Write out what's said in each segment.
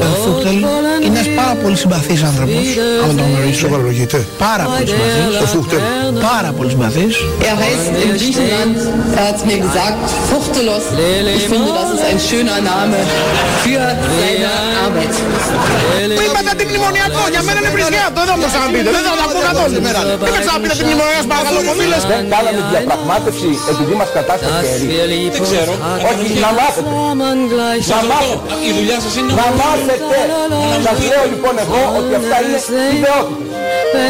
Ο Φούχτελ είναι ένας πάρα πολύ συμπαθής άνθρωπος, άμα τον γνωρίζω. Σοβαρολογείτε. Πάρα πολύ συμπαθής. Ο Φούχτελ. Πάρα πολύ συμπαθής. Er heißt in Griechenland, er hat mir gesagt, Fuchtelos. Ich finde, das ist ein schöner Name für seine Arbeit. Που είπατε αντιμνημονιακό, για μένα είναι βρισκιάτο, δεν θα μου ξαναπείτε, δεν θα τα πω καθόλου σήμερα. Δεν θα ξαναπείτε αντιμνημονιακό, σας παρακαλώ, κομίλες. Δεν κάναμε διαπραγμάτευση επειδή μας κατάστασε χέρι. Δεν ξέρω. Όχι, να μάθετε. Να μάθετε. Η δουλειά σας είναι Να μάθετε. Σας λέω λοιπόν εγώ ότι αυτά είναι ιδεότητες.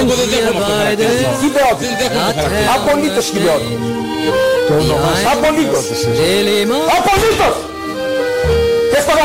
Εγώ δεν δέχομαι αυτό το χαρακτήρισμα. Ιδεότητες. Δεν δέχομαι αυτό το χαρακτήρισμα. Απολύτως ιδεότητες. Απολύτως. Απολύτως.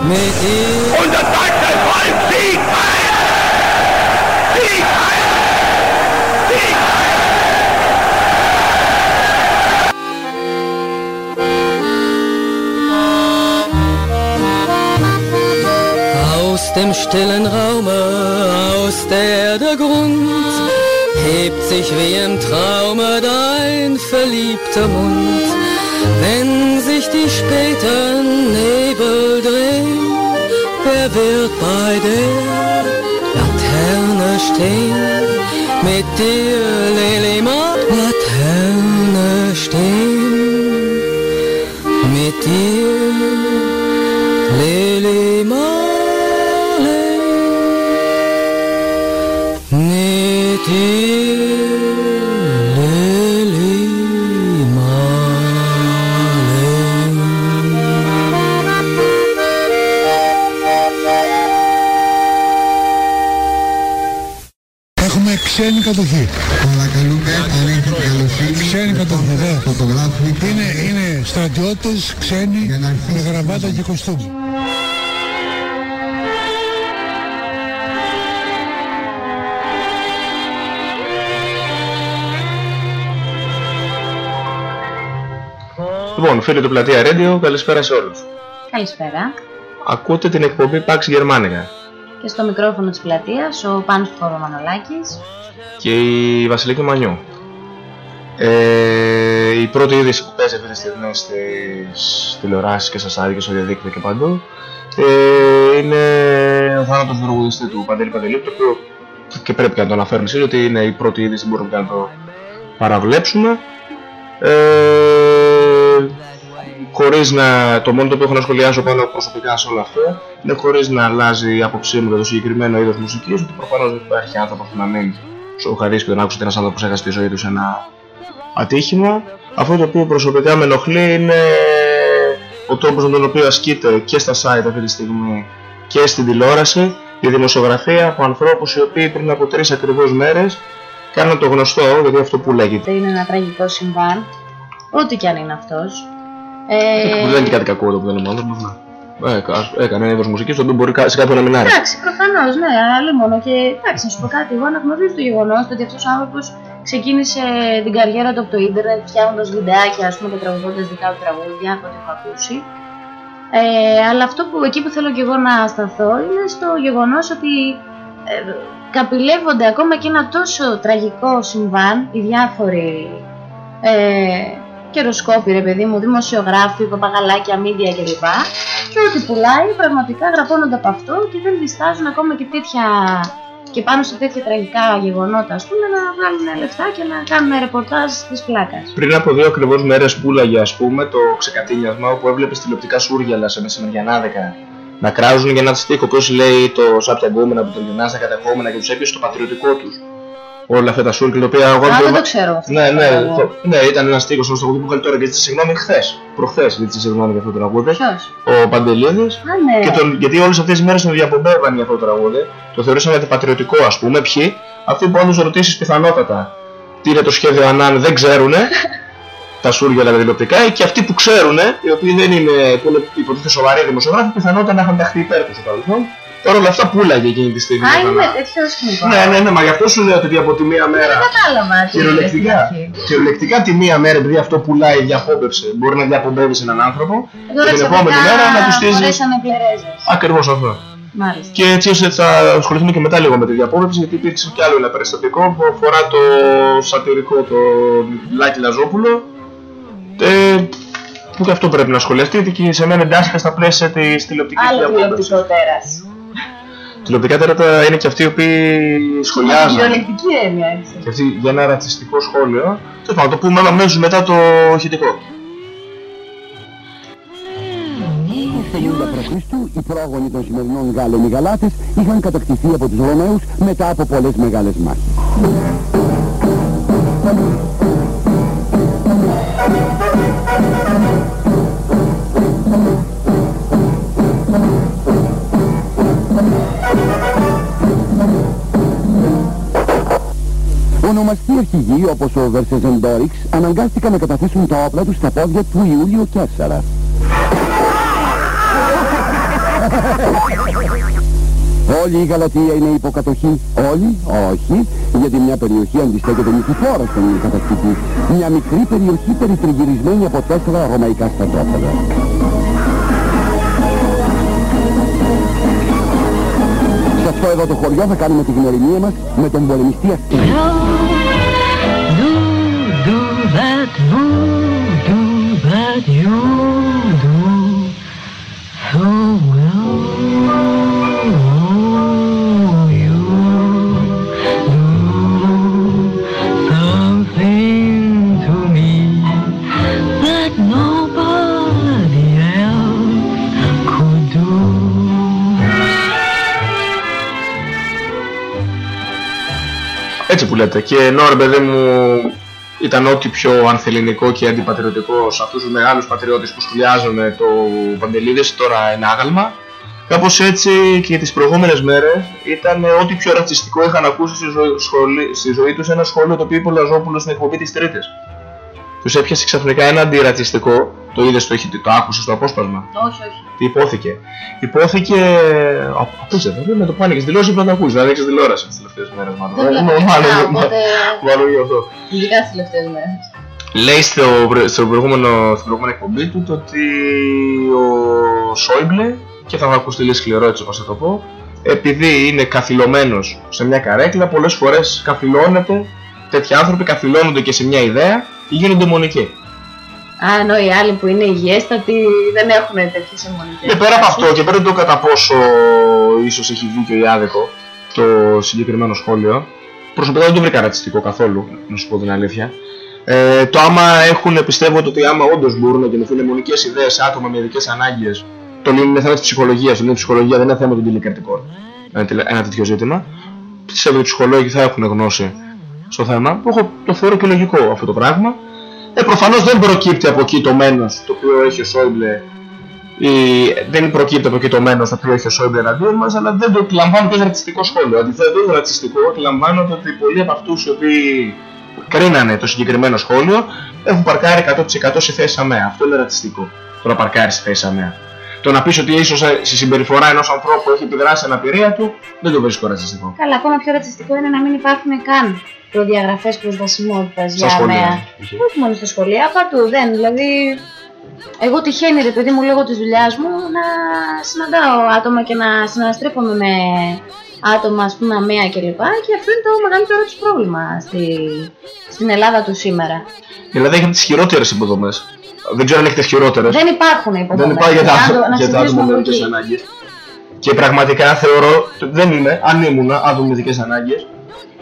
Und das deutsche Volk siegt heil! Siegt heil! Siegt Aus dem stillen Raume, aus der der Grund, hebt sich wie im Traume dein verliebter Mund. Wenn sich die späten Nebel wer wird bei der Laterne stehen? Mit dir, Lilima, Laterne stehen. Mit dir, κατοχή. Παρακαλούμε, αν έχετε την καλοσύνη, Ξένη κατοχή, ναι. φωτογράφοι Είναι, είναι στρατιώτες, ξένοι, Για να αρχίσει με η γραβάτα δουλειά. και κοστούμι. Λοιπόν, φίλοι του Πλατεία Radio, καλησπέρα σε όλους. Καλησπέρα. Ακούτε την εκπομπή Pax Germanica Και στο μικρόφωνο της πλατείας ο Πάνος Παπαμανολάκης. Και η Βασιλική Μανιού. Ε, η πρώτη είδηση που παίζει αυτή της στιγμή στις τηλεοράσεις και στα site και στο διαδίκτυο και παντού ε, είναι ο θάνατος του τραγουδιστή του Παντελή Παντελή, το οποίο και πρέπει να το αναφέρουμε εσείς, ότι είναι η πρώτη είδηση που μπορούμε να το παραβλέψουμε. Ε, χωρίς να, το μόνο το οποίο έχω να σχολιάσω πάνω προσωπικά σε όλο αυτό είναι χωρίς να αλλάζει η άποψή μου για το συγκεκριμένο είδος μουσικής ότι προφανώς δεν υπάρχει άνθρωπος που να μην σου χαρίσει και να άκουσε ότι ένας άνθρωπος έχασε τη ζωή του σε ένα ατύχημα. Αυτό το οποίο προσωπικά με ενοχλεί είναι ο τρόπος με τον οποίο ασκείται και στα site αυτή τη στιγμή και στην τηλεόραση η δημοσιογραφία από ανθρώπους οι οποίοι πριν από τρεις ακριβώς μέρες κάναν το γνωστό, δηλαδή αυτό που λέγεται. Είναι ένα τραγικό συμβάν, ό,τι και αν είναι αυτός. Ε... Δεν είναι κάτι κακό εδώ που δεν είναι ο άνθρωπος, ναι. Ε, έκανε ένα είδος μουσικής το οποίο μπορεί σε κάποιον να μην άρεσε. Εντάξει, προφανώς, ναι, αλλά μόνο και εντάξει, να σου πω κάτι. Εγώ αναγνωρίζω το γεγονός ότι αυτός ο άνθρωπος ξεκίνησε την καριέρα του από το ίντερνετ φτιάχνοντας βιντεάκια ας πούμε, και τραγουδώντας δικά του τραγούδια από ό,τι έχω ακούσει. Ε, αλλά αυτό που εκεί που θέλω και εγώ να σταθώ είναι στο γεγονός ότι ε, καπηλεύονται ακόμα και ένα τόσο τραγικό συμβάν οι διάφοροι ε, καιροσκόποι, ρε παιδί μου, δημοσιογράφοι, παπαγαλάκια, μίδια κλπ. Και ό,τι πουλάει πραγματικά γραφώνονται από αυτό και δεν διστάζουν ακόμα και τέτοια και πάνω σε τέτοια τραγικά γεγονότα, ας πούμε, να βγάλουν λεφτά και να κάνουν ρεπορτάζ της πλάκας. Πριν από δύο ακριβώς μέρες πουλάγε, ας πούμε, το ξεκατίνιασμα όπου έβλεπες τηλεοπτικά σούργιαλα σε μεσημεριανάδικα να κράζουν για ένα στίχο που λέει το σάπια γκόμενα που τον γυρνάς στα κατεχόμενα και τους έπιασε το πατριωτικό τους όλα αυτά τα σούρκια τα οποία εγώ δεν το ξέρω αυτό. Ναι, ναι, το, ναι, ήταν ένας στίχος στο τραγούδι που είχα τώρα και ζήτησε συγγνώμη χθες. Προχθές ζήτησε συγγνώμη για αυτό το τραγούδι. Ο Παντελίδης. Ναι. Και τον, γιατί όλες αυτές τις μέρες τον διαπομπεύαν για αυτό το τραγούδι. Το θεωρούσαν αντιπατριωτικό ας πούμε. Ποιοι, αυτοί που αν του ρωτήσεις πιθανότατα τι είναι το σχέδιο Ανάν δεν ξέρουν. τα σούρια τα τηλεοπτικά και αυτοί που ξέρουν, οι οποίοι δεν είναι, που είναι υποτίθεται σοβαροί δημοσιογράφοι, πιθανότατα να είχαν ταχθεί υπέρ τους στο παρελθόν Παρ' όλα αυτά πουλάγε εκείνη τη στιγμή. Α, είναι τέτοιος σκηνικό. Ναι, ναι, ναι, μα γι' αυτό σου λέω ότι από τη μία μέρα. Δεν κατάλαβα. Κυριολεκτικά, κυριολεκτικά τη μία μέρα, επειδή αυτό πουλάει, διαπόμπευσε. Μπορεί να διαπομπεύεις έναν άνθρωπο. Τώρα την επόμενη μέρα να τους στείλει. Ακριβώς αυτό. Μάλιστα. Και έτσι ώστε θα ασχοληθούμε και μετά λίγο με τη διαπόμπευση, γιατί υπήρξε κι άλλο ένα περιστατικό που αφορά το σατυρικό το Λάκη Λαζόπουλο. Ε, που και αυτό πρέπει να σχολιαστεί, γιατί και σε μένα εντάσσεται στα πλαίσια της τηλεοπτικής διαπόμπευσης. Άλλο τηλεοπτικό τέρας. Τηλεοπτικά τέρατα είναι και αυτοί οι οποίοι σχολιάζουν. Βιολεκτική έννοια, έτσι. Και αυτοί για ένα ρατσιστικό σχόλιο. Τέλος πάντων, το πούμε αμέσω μετά το ηχητικό. π.Χ. οι πρόγονοι των σημερινών Γάλλων οι Γαλάτες είχαν κατακτηθεί από τους Ρωμαίους μετά από πολλές μεγάλες μάχες. Ονομαστοί αρχηγοί όπως ο Βερσεζεντόριξ αναγκάστηκαν να καταθέσουν τα όπλα τους στα πόδια του Ιούλιο Κέσσαρα. Όλη η Γαλατεία είναι υποκατοχή. Όλοι, όχι, γιατί μια περιοχή αντιστέκεται νικηφόρα στον κατακτητή. Μια μικρή περιοχή περιτριγυρισμένη από τέσσερα ρωμαϊκά στρατόπεδα. Σε αυτό εδώ το χωριό θα κάνουμε τη γνωριμία μας με τον πολεμιστή αυτή. Έτσι που λέτε. Και ενώ ρε παιδί μου ήταν ό,τι πιο ανθεληνικό και αντιπατριωτικό σε αυτούς τους μεγάλους πατριώτες που σχολιάζουν το Παντελίδης, τώρα είναι άγαλμα. Κάπως έτσι και τις προηγούμενες μέρες ήταν ό,τι πιο ρατσιστικό είχαν ακούσει στη ζωή, σχολή, στη ζωή τους ένα σχόλιο το οποίο είπε ο Λαζόπουλος στην εκπομπή της Τρίτης. Τους έπιασε ξαφνικά ένα αντιρατσιστικό, το είδες, το, το άκουσες στο απόσπασμα; Όχι, όχι. Τι υπόθηκε; Υπόθηκε. Απίστευτο, με το πάνε και στη τηλεόραση πρέπει να ακούσεις. Δηλαδή έχει τηλεόραση τις τελευταίες μέρες, μάλλον. Μάλλον γι' αυτό. Ειδικά τι τελευταίες μέρες. Λέει στο, στο προηγούμενο, στην προηγούμενη εκπομπή του το ότι ο Σόιμπλε, και θα μου ακουστεί λίγο σκληρό έτσι όπως θα το πω, επειδή είναι καθυλωμένος σε μια καρέκλα, πολλές φορές καθυλώνεται, τέτοιοι άνθρωποι καθυλώνονται και σε μια ιδέα και γίνονται μονικοί. Α, ενώ οι άλλοι που είναι υγιέστατοι δεν έχουν τέτοιες αιμονικές. Και πέρα από αυτό και πέρα από το κατά πόσο ίσως έχει δίκιο ή άδικο το συγκεκριμένο σχόλιο, προσωπικά δεν το βρήκα ρατσιστικό καθόλου, να σου πω την αλήθεια. Ε, το άμα έχουν, πιστεύω ότι άμα όντως μπορούν να γεννηθούν αιμονικές ιδέες σε άτομα με ειδικές ανάγκες, το είναι θέμα της ψυχολογίας, το είναι ψυχολογίας, δεν είναι θέμα των τηλεκρατικών. Ένα, τελε- ένα τέτοιο ζήτημα. Πιστεύω ότι οι ψυχολόγοι θα έχουν γνώση στο θέμα, που έχω, το θεωρώ και λογικό αυτό το πράγμα. Ε, προφανώς δεν προκύπτει από εκεί το μένος το οποίο έχει ο Σόιμπλε ή δεν προκύπτει από εκεί το μένος το οποίο έχει ο Σόιμπλε εναντίον μας, αλλά δεν το εκλαμβάνω και ως ρατσιστικό σχόλιο. Αντιθέτως, δεν είναι ρατσιστικό, εκλαμβάνω ότι πολλοί από αυτούς οι οποίοι κρίνανε το συγκεκριμένο σχόλιο έχουν παρκάρει 100% σε θέση ΑΜΕΑ. Αυτό είναι ρατσιστικό. Το να παρκάρει σε θέση ΑΜΕΑ. Το να πεις ότι ίσως ε, στη συμπεριφορά ενός ανθρώπου έχει επιδράσει αναπηρία του, δεν το βρίσκω ρατσιστικό. Καλά, ακόμα πιο ρατσιστικό είναι να μην υπάρχουν καν προδιαγραφές προσβασιμότητας για σχολεία. αμαία. Όχι μόνο στα σχολεία, παντού δεν. Δηλαδή, εγώ τυχαίνει ρε παιδί μου λόγω της δουλειάς μου να συναντάω άτομα και να συναστρέφομαι με άτομα ας πούμε αμαία κλπ. Και αυτό είναι το μεγαλύτερο τους πρόβλημα στη, στην Ελλάδα του σήμερα. Δηλαδή έχετε τις χειρότερες υποδομές. Δεν ξέρω αν έχετε χειρότερες. Δεν υπάρχουν υποδομές. Δεν υπάρχει για τα, Να το- να για τα άτομα συζητήσουμε με από ειδικές εκεί. ανάγκες. Και πραγματικά θεωρώ, δεν είμαι, αν ήμουν άτομο με ειδικές ανάγκες,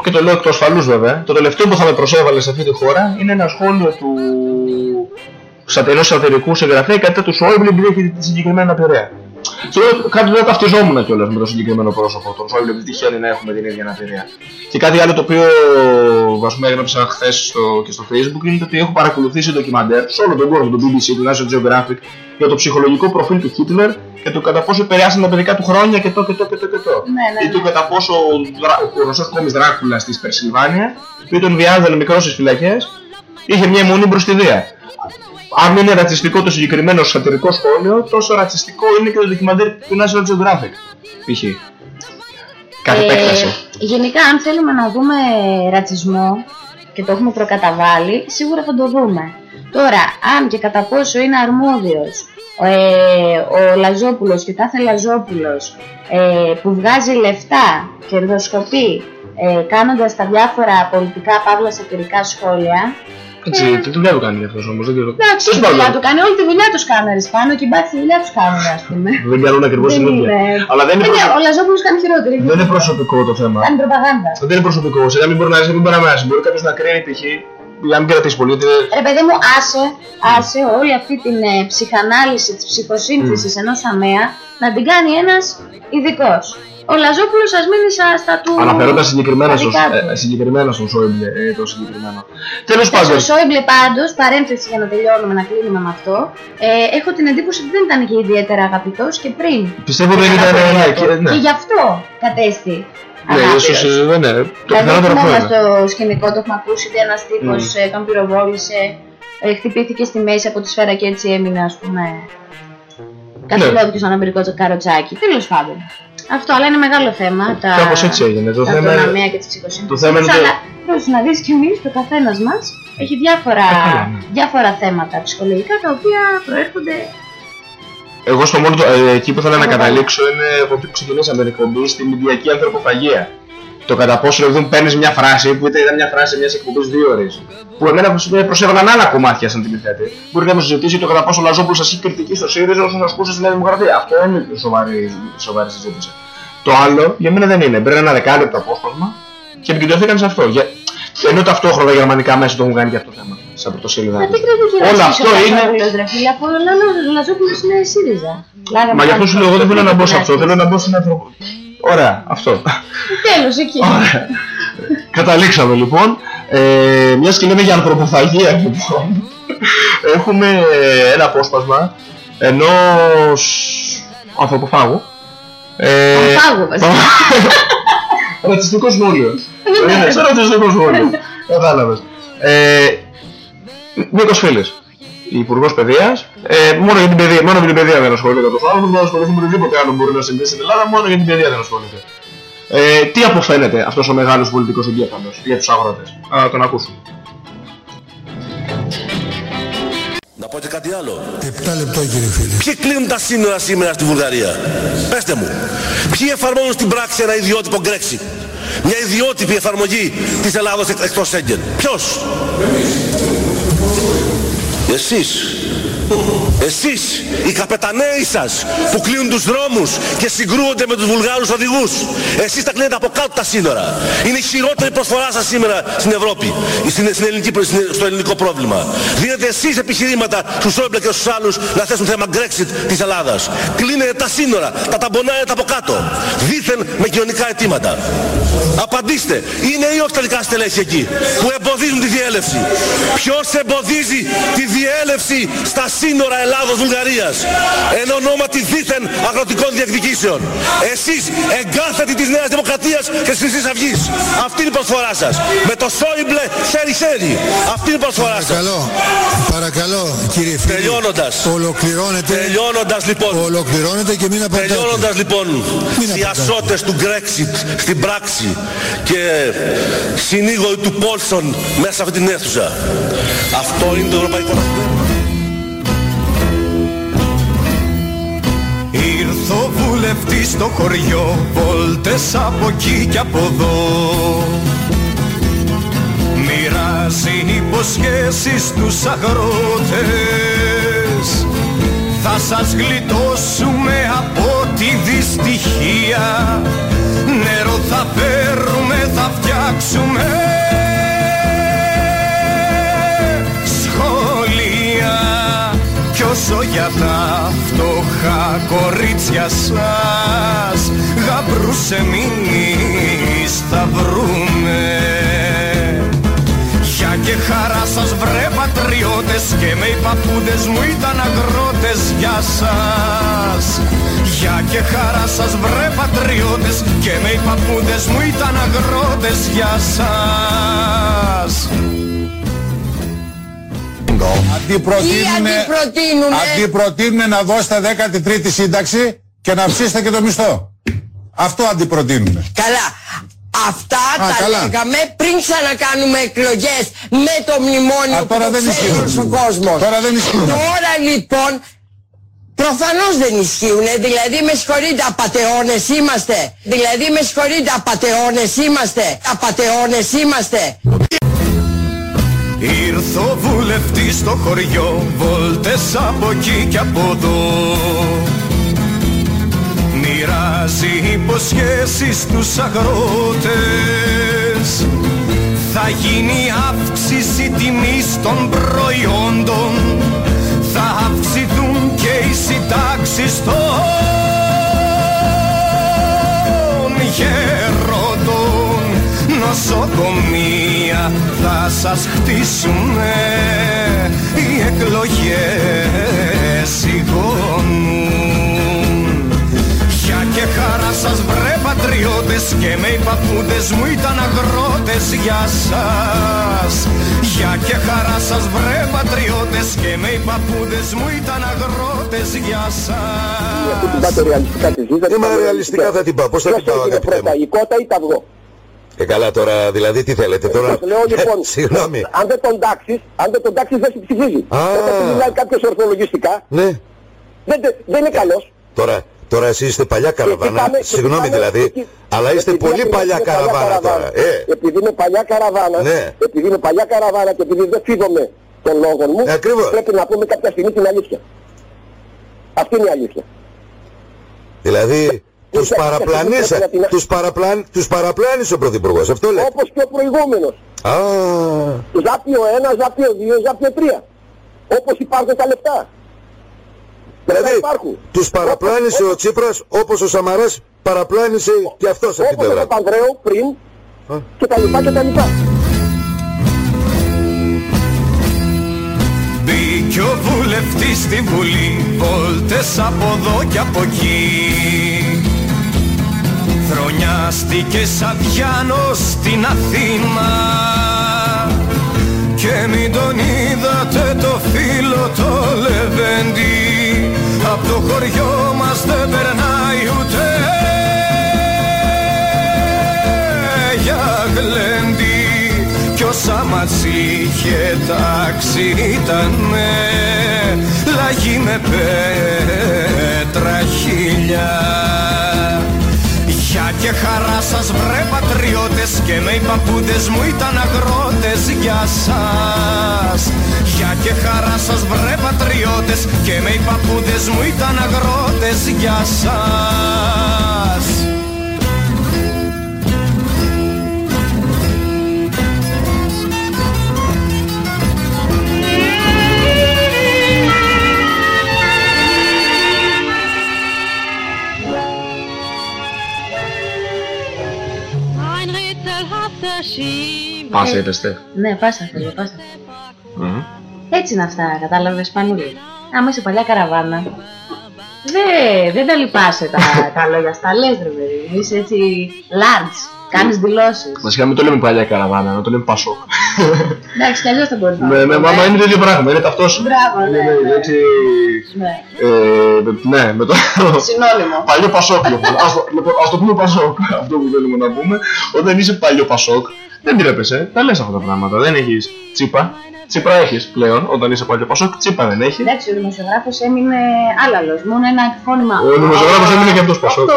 και το λέω εκ του ασφαλούς βέβαια, το τελευταίο που θα με προσέβαλε σε αυτή τη χώρα είναι ένα σχόλιο του σατερό σατερικού συγγραφέα κατά του Σόιμπλε επειδή έχει τη συγκεκριμένη αναπηρία. Και εγώ κάτι δεν ταυτιζόμουν κιόλας με το συγκεκριμένο πρόσωπο, τον Σόιμπλε επειδή τυχαίνει να έχουμε την ίδια αναπηρία. Και κάτι άλλο το οποίο ας πούμε έγραψα χθες στο, και στο facebook είναι ότι έχω παρακολουθήσει ντοκιμαντέρ σε όλο τον κόσμο, το BBC, το National Geographic, για το ψυχολογικό προφίλ του Χίτλερ και το κατά πόσο επηρεάσαν τα παιδικά του χρόνια και το και το και το και το. Ναι, ναι, Ή το κατά πόσο ο, Δρα- ο γνωστός κόμις Δράκουλας της Περσιλβάνια, που τον βιάζανε μικρός στις φυλακές, είχε μια αιμονή προς τη βία. Αν είναι ρατσιστικό το συγκεκριμένο σατυρικό σχόλιο, τόσο ρατσιστικό είναι και το ντοκιμαντέρ του National Geographic. Π.χ. Κάθε επέκταση. γενικά, αν θέλουμε να δούμε ρατσισμό και το έχουμε προκαταβάλει, σίγουρα θα το δούμε. Τώρα, αν και κατά πόσο είναι αρμόδιος ε, ο Λαζόπουλος και κάθε Λαζόπουλος ε, που βγάζει λεφτά, κερδοσκοπεί, ε, κάνοντας τα διάφορα πολιτικά παύλα σατυρικά σχόλια, Έτσι, τι δουλειά του κάνει αυτός όμως, δεν ξέρω. εντάξει, Τέλος τη δουλειά πάντων, του κάνει, όλη τη δουλειά τους κάνουν ρε Σπάνο και οι μπάτσοι τη δουλειά τους κάνουν, ας πούμε. Δεν κάνουν ακριβώς την Δεν ίδια. είναι- Αλλά δεν είναι, Ε, ναι, προσω- ο Λαζόπουλος κάνει χειρότερη. δεν είναι προσωπικό το θέμα. Κάνει προπαγάνδα. Δεν είναι προσωπικό. Σε να μην μπορεί να ζει, μην μπορεί να μοιάζει. Μπορεί κάποιος να κρίνει π.χ. για να μην κρατήσει πολύ. ότι Ρε παιδί μου, άσε, άσε όλη αυτή την ε, ψυχανάλυση της ψυχοσύνθεσης ενός αμαία να την κάνει ένας ειδικός. Ο Λαζόπουλος ας μείνει στα, στα του... Αναφέροντα συγκεκριμένα, τα στο, δικά του. ε, συγκεκριμένα στον Σόιμπλε, ε, το συγκεκριμένο. Τέλος Και πάντων, στο Σόιμπλε πάντως, παρένθεση για να τελειώνουμε να κλείνουμε με αυτό, ε, έχω την εντύπωση ότι δεν ήταν και ιδιαίτερα αγαπητός και πριν. πιστεύω δεν ήταν. Ναι, και, ναι. Και γι' αυτό κατέστη. Ναι, αγάπηρος. ίσως, ε, δεν είναι. Το Δηλαδή, πιθανότερο αυτό θυμόμαστε είναι. στο σκηνικό, το έχουμε ακούσει ότι ένας τύπος Mm. ε, τον πυροβόλησε, ε, χτυπήθηκε στη μέση από τη σφαίρα και έτσι έμεινε, ας πούμε, καθυλώθηκε στον αμπειρικό καροτσάκι. Τέλος πάντων. Αυτό, αλλά είναι μεγάλο θέμα. Τα, Κάπως έτσι έγινε. Το τα θέμα είναι- τοναμία και τις ψυχοσύνθεσης. το θέμα είναι το- Αλλά πρέπει να δεις κι εμείς, το καθένας μας, έχει διάφορα, Ε, καλά, ναι. διάφορα θέματα ψυχολογικά τα οποία προέρχονται Εγώ στο μόνο το, ε, εκεί που θέλω να καταλήξω είναι από εκεί που ξεκινήσαμε την εκπομπή στην Ινδιακή ανθρωποφαγία. Το κατά πόσο δηλαδή παίρνεις μια φράση που ήταν μια φράση μιας εκπομπής δύο ώρες. Που εμένα προσ- προσέβαλαν άλλα κομμάτια σαν τηλεθέτη. Μπορεί να μου συζητήσει το κατά πόσο ο Λαζόπουλος ασκεί κριτική στο ΣΥΡΙΖΑ όσον ασκούσε στη Νέα Δημοκρατία. Αυτό είναι σοβαρή, σοβαρή συζήτηση. Το άλλο για μένα δεν είναι. Μπαίνει ένα δεκάλεπτο απόσπασμα και επικεντρωθήκαν σε αυτό. Για... Ενώ ταυτόχρονα γερμανικά μέσα το έχουν κάνει και αυτό το θέμα. Σαν πρωτοσέλιδα. Δεν κρατούσε Όλο ρατσίσιο αυτό ο είναι. Λαζόπουλος, ρε φίλε, από ο Λαλό- Λαζόπουλος είναι ΣΥΡΙΖΑ. Λάγαμε Μα γι' αυτό πάλι σου λέω, εγώ δεν θέλω να μπω σε το αυτό. Θέλω να μπω στην ανθρωπο... Ωραία, αυτό. Τέλος, εκεί. Καταλήξαμε λοιπόν. Ε, μιας και λέμε για ανθρωποφαγία λοιπόν. Έχουμε ένα απόσπασμα ενός ανθρωποφάγου. Ε, Ανθρωποφάγου, βασικά. Ρατσιστικό σχόλιο. Είναι σαν ρατσιστικό σχόλιο. Κατάλαβες. Ε, Νίκος Φίλης. Υπουργός Παιδείας. Ε, μόνο για την παιδεία, μόνο για την παιδεία δεν ασχολείται αυτός ο άνθρωπος. Δεν ασχοληθεί με οτιδήποτε άλλο μπορεί να συμβεί στην Ελλάδα. Μόνο για την παιδεία δεν ασχολείται. Ε, τι αποφαίνεται αυτός ο μεγάλος πολιτικός εγκέφαλος για τους αγρότες; Α, τον ακούσουμε. Να πω και κάτι άλλο. 7 λεπτό κύριε φίλε. Ποιοι κλείνουν τα σύνορα σήμερα στη Βουλγαρία; Πέστε μου. Ποιοι εφαρμόζουν στην πράξη ένα ιδιότυπο Brexit. Μια ιδιότυπη εφαρμογή της Ελλάδος εκ- εκτός Σέγγεν. Ποιος; Εσείς, εσείς οι καπεταναίοι σας που κλείνουν τους δρόμους και συγκρούονται με τους βουλγάρους οδηγούς. Εσείς τα κλείνετε από κάτω τα σύνορα. Είναι η χειρότερη προσφορά σας σήμερα στην Ευρώπη, στην, στην ελληνική, στην- στο ελληνικό πρόβλημα. Δίνετε εσείς επιχειρήματα στους Σόιμπλε και στους άλλους να θέσουν θέμα Brexit της Ελλάδας. Κλείνετε τα σύνορα, τα ταμπονάρετε από κάτω. Δήθεν με κοινωνικά αιτήματα. Απαντήστε, είναι ή όχι τα δικά στελέχη εκεί που εμποδίζουν τη διέλευση; Ποιος εμποδίζει τη διέλευση στα σύνορα Ελλάδος-Βουλγαρίας εν ονόματι δήθεν αγροτικών διεκδικήσεων. Εσείς εγκάθετοι της Νέας Δημοκρατίας και της Χρυσής Αυγής. Αυτή είναι η προσφορά σας. Με το Σόιμπλε χέρι-χέρι. Αυτή είναι η προσφορά σας. Παρακαλώ, παρακαλώ κύριε φίλε. Τελειώνοντας. Ολοκληρώνεται. Τελειώνοντας λοιπόν. Ολοκληρώνεται και μην απαντάτε. Τελειώνοντας λοιπόν Μην οι απαντάτε. ασώτες του Brexit στην πράξη και συνήγοροι του Πόλσον μέσα σε αυτή την αίθουσα. Αυτό είναι το ευρωπαϊκό ο βουλευτής στο χωριό, βόλτες από εκεί και από εδώ. Μοιράζει υποσχέσεις στους αγρότες. Θα σας γλιτώσουμε από τη δυστυχία. Νερό θα φέρουμε, θα φτιάξουμε κι όσο για τα φτωχά κορίτσια σας. Γαμπρούς εμείς θα βρούμε για και χαρά σας βρε πατριώτες και με οι παππούδες μου ήταν αγρότες για σας. Για και χαρά σας βρε πατριώτες και με οι παππούδες μου ήταν αγρότες για σας Αντί προτείνουνε, Τι αντιπροτείνουνε; αντιπροτείνουνε να δώσετε 13η σύνταξη και να ψήσετε και το μισθό. Αυτό αντιπροτείνουνε. Καλά. Αυτά Α, τα καλά. λέγαμε πριν ξανακάνουμε εκλογές με το μνημόνιο Α, τώρα που δεν το ισχύουν. ξέρει όλος ο κόσμος. Τώρα δεν ισχύουν. Τώρα λοιπόν προφανώς δεν ισχύουν. Δηλαδή με συγχωρείτε απατεώνες είμαστε. Δηλαδή με συγχωρείτε απατεώνες είμαστε. Απατεώνες είμαστε. Ήρθε ο βουλευτής στο χωριό, βόλτες από εκεί και από εδώ. Μοιράζει υποσχέσεις στους αγρότες. Θα γίνει αύξηση τιμής των προϊόντων. Θα αυξηθούν και οι συντάξεις των γερόντων. Νοσοκομεία θα σας χτίσουνε οι εκλογές σιγώνουν. Για και χαρά σας βρε πατριώτες και με οι παππούδες μου ήταν αγρότες για σας. Για και χαρά σας βρε πατριώτες και με οι παππούδες μου ήταν αγρότες για σας. την πάτε ρεαλιστικά της ζήτηση. Είμαι ρεαλιστικά θα την πάω. Πώς θα την πάω αγαπητέ πρώτα, μου; η κότα ή τα αυγό. Ε καλά τώρα, δηλαδή τι θέλετε τώρα. Σας λέω λοιπόν, Συγγνώμη. αν δεν τον τάξεις, αν δεν τον τάξεις δεν σε ψηφίζει. Όταν σου μιλάει κάποιος ορθολογιστικά, Ναι. δεν, δεν είναι καλός. Τώρα, τώρα εσείς είστε παλιά καραβάνα, πάμε- και συγγνώμη πάμε- δηλαδή, και- αλλά είστε επειδή πολύ ακριβώς παλιά είναι καραβάνα τώρα. Ε, Επειδή είναι παλιά καραβάνα, Ναι. επειδή είναι παλιά καραβάνα και επειδή δεν φύγομαι των λόγων μου, πρέπει να πούμε κάποια στιγμή την αλήθεια. Αυτή είναι η αλήθεια. δηλαδή τους Ούτε- παραπλανήσα, ούτε- ούτε- τους, παραπλάν, τους παραπλάνησε ο Πρωθυπουργός, αυτό λέει. Όπως και ο προηγούμενος. Α, Ζάπιο 1, Ζάπιο 2, Ζάπιο 3. Όπως υπάρχουν τα λεφτά. δηλαδή υπάρχουν. τους παραπλάνησε ο Τσίπρας όπως ο Σαμαράς παραπλάνησε και αυτός από την Όπως ο πλευρά. του. Παπανδρέου πριν και τα λοιπά και τα λοιπά. Μπήκε ο βουλευτής στη Βουλή, βόλτες από εδώ και από εκεί. Θρονιάστηκε σαν Διάνος στην Αθήνα. Και μην τον είδατε το φίλο το Λεβέντι Απ' το χωριό μας δεν περνάει ούτε για γλέντι. Κι όσα μας είχε τάξει ήτανε λαγί με πέτρα χίλια για και χαρά σας βρε πατριώτες και με οι παππούδες μου ήταν αγρότες. Για σας. Γεια και χαρά σας βρε πατριώτες Και με οι παππούδες μου ήταν αγρότες. Γεια σας Πάσα είπες τε. Ναι, πάσα θέλω, πάσα θέλω. Μμμ. Έτσι είναι αυτά, κατάλαβες Πανούλη. Άμα είσαι παλιά καραβάνα, δε, δεν τα λυπάσαι τα, τα λόγια στα λες ρε παιδί μου. Είσαι έτσι large, κάνεις δηλώσεις. Βασικά μην το λέμε παλιά καραβάνα, να το λέμε πασόκ. Εντάξει, κι αλλιώς θα μπορείς να Ναι, ναι, το μα πούμε. μα είναι το ίδιο πράγμα, είναι ταυτόσιμο. Μπράβο, ναι, Είναι, ναι. έτσι, Ναι. ε, ναι, με το... Συνώνυμο. Παλιό Πασόκ, λοιπόν. Ας το, λοιπόν, ας το πούμε Πασόκ, αυτό που θέλουμε να πούμε. Όταν είσαι παλιό Πασόκ, δεν τρέπεσαι, τα λες αυτά τα πράγματα. Δεν έχεις τσίπα. Τσίπρα έχεις πλέον, όταν είσαι παλιό Πασόκ, τσίπα δεν έχεις. Εντάξει, ο δημοσιογράφος έμεινε άλλαλος, μόνο ένα εκφώνημα. Ο δημοσιογράφος έμεινε και αυτός Πασόκ. Αυτό.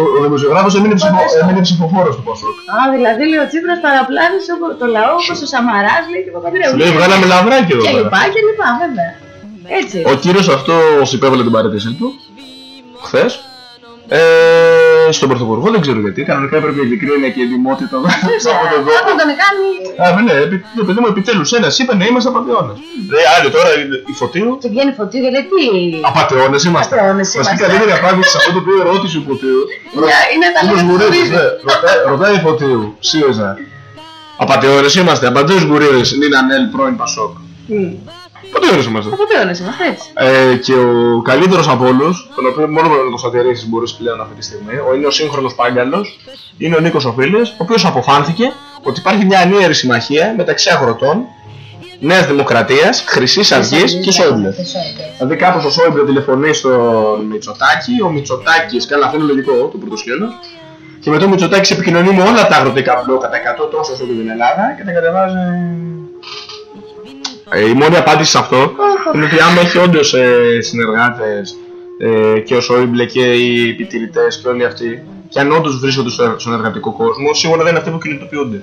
Ο, ο δημοσιογράφος έμεινε, ψηφο, έμεινε ψηφοφόρος του Πασόκ. Α, δηλαδή λέει ο Τσίπρας παραπλάνησε όπω- το λαό όπως ο Σαμαράς λέει και ο Παπαδρέου. Σου λέει, βγάλαμε λαβράκι εδώ Και πέρα. λοιπά και λοιπά, βέβαια. Έτσι. Ο κύριος αυτός υπέβαλε την παρέτησή του χθες ε, στον Πρωθυπουργό, δεν ξέρω γιατί. Κανονικά έπρεπε η ειλικρίνεια και η ετοιμότητα να από τον Θα τον κάνει. Α, ναι, επί, το παιδί μου επιτέλους ένας είπε ναι, είμαστε απαταιώνες. Ρε, άλλοι τώρα η Φωτίου, Και βγαίνει φωτίου γιατί τι; απαταιώνες είμαστε. Απατεώνες Βασικά είμαστε. καλύτερη απάντηση σε αυτό το οποίο ρώτησε ο Φωτίου. Είναι- είναι τα Όπως λόγια του Γουρίδης, Γουρίδη. ναι. Ρωτάει- Ρωτάει η Φωτίου, ΣΥΡΙΖΑ. Απαταιώνες είμαστε, απαντάει ο Γουρίδης, Νίνα Νέλ, πρώην Πασόκ. Απαταιώνες είμαστε. Απατεώνες είμαστε έτσι. Ε, και ο καλύτερος από όλους, τον οποίο μόνο με να το σατηρήσεις μπορείς πλέον αυτή τη στιγμή, ο- είναι ο σύγχρονος Πάγκαλος, είναι ο Νίκος Οφίλης, ο οποίος αποφάνθηκε ότι υπάρχει μια ανίερη συμμαχία μεταξύ αγροτών, Νέας Δημοκρατίας, Χρυσής Αυγής και Σόιμπλε. Δηλαδή κάπως ο Σόιμπλε τηλεφωνεί στον Μητσοτάκη, ο Μητσοτάκης, καλά αυτό είναι λογικό, το πρώτο σκέλος, και μετά ο Μητσοτάκης επικοινωνεί με όλα τα αγροτικά μπλόκα, τα 100 τόσο σε όλη την Ελλάδα και τα κατεβάζει ε, η μόνη απάντηση σε αυτό είναι ότι άμα έχει όντως ε, συνεργάτες ε, και ο Σόιμπλε και οι επιτηρητές και όλοι αυτοί, και αν όντως βρίσκονται στο- στον εργατικό κόσμο, σίγουρα δεν είναι αυτοί που κινητοποιούνται.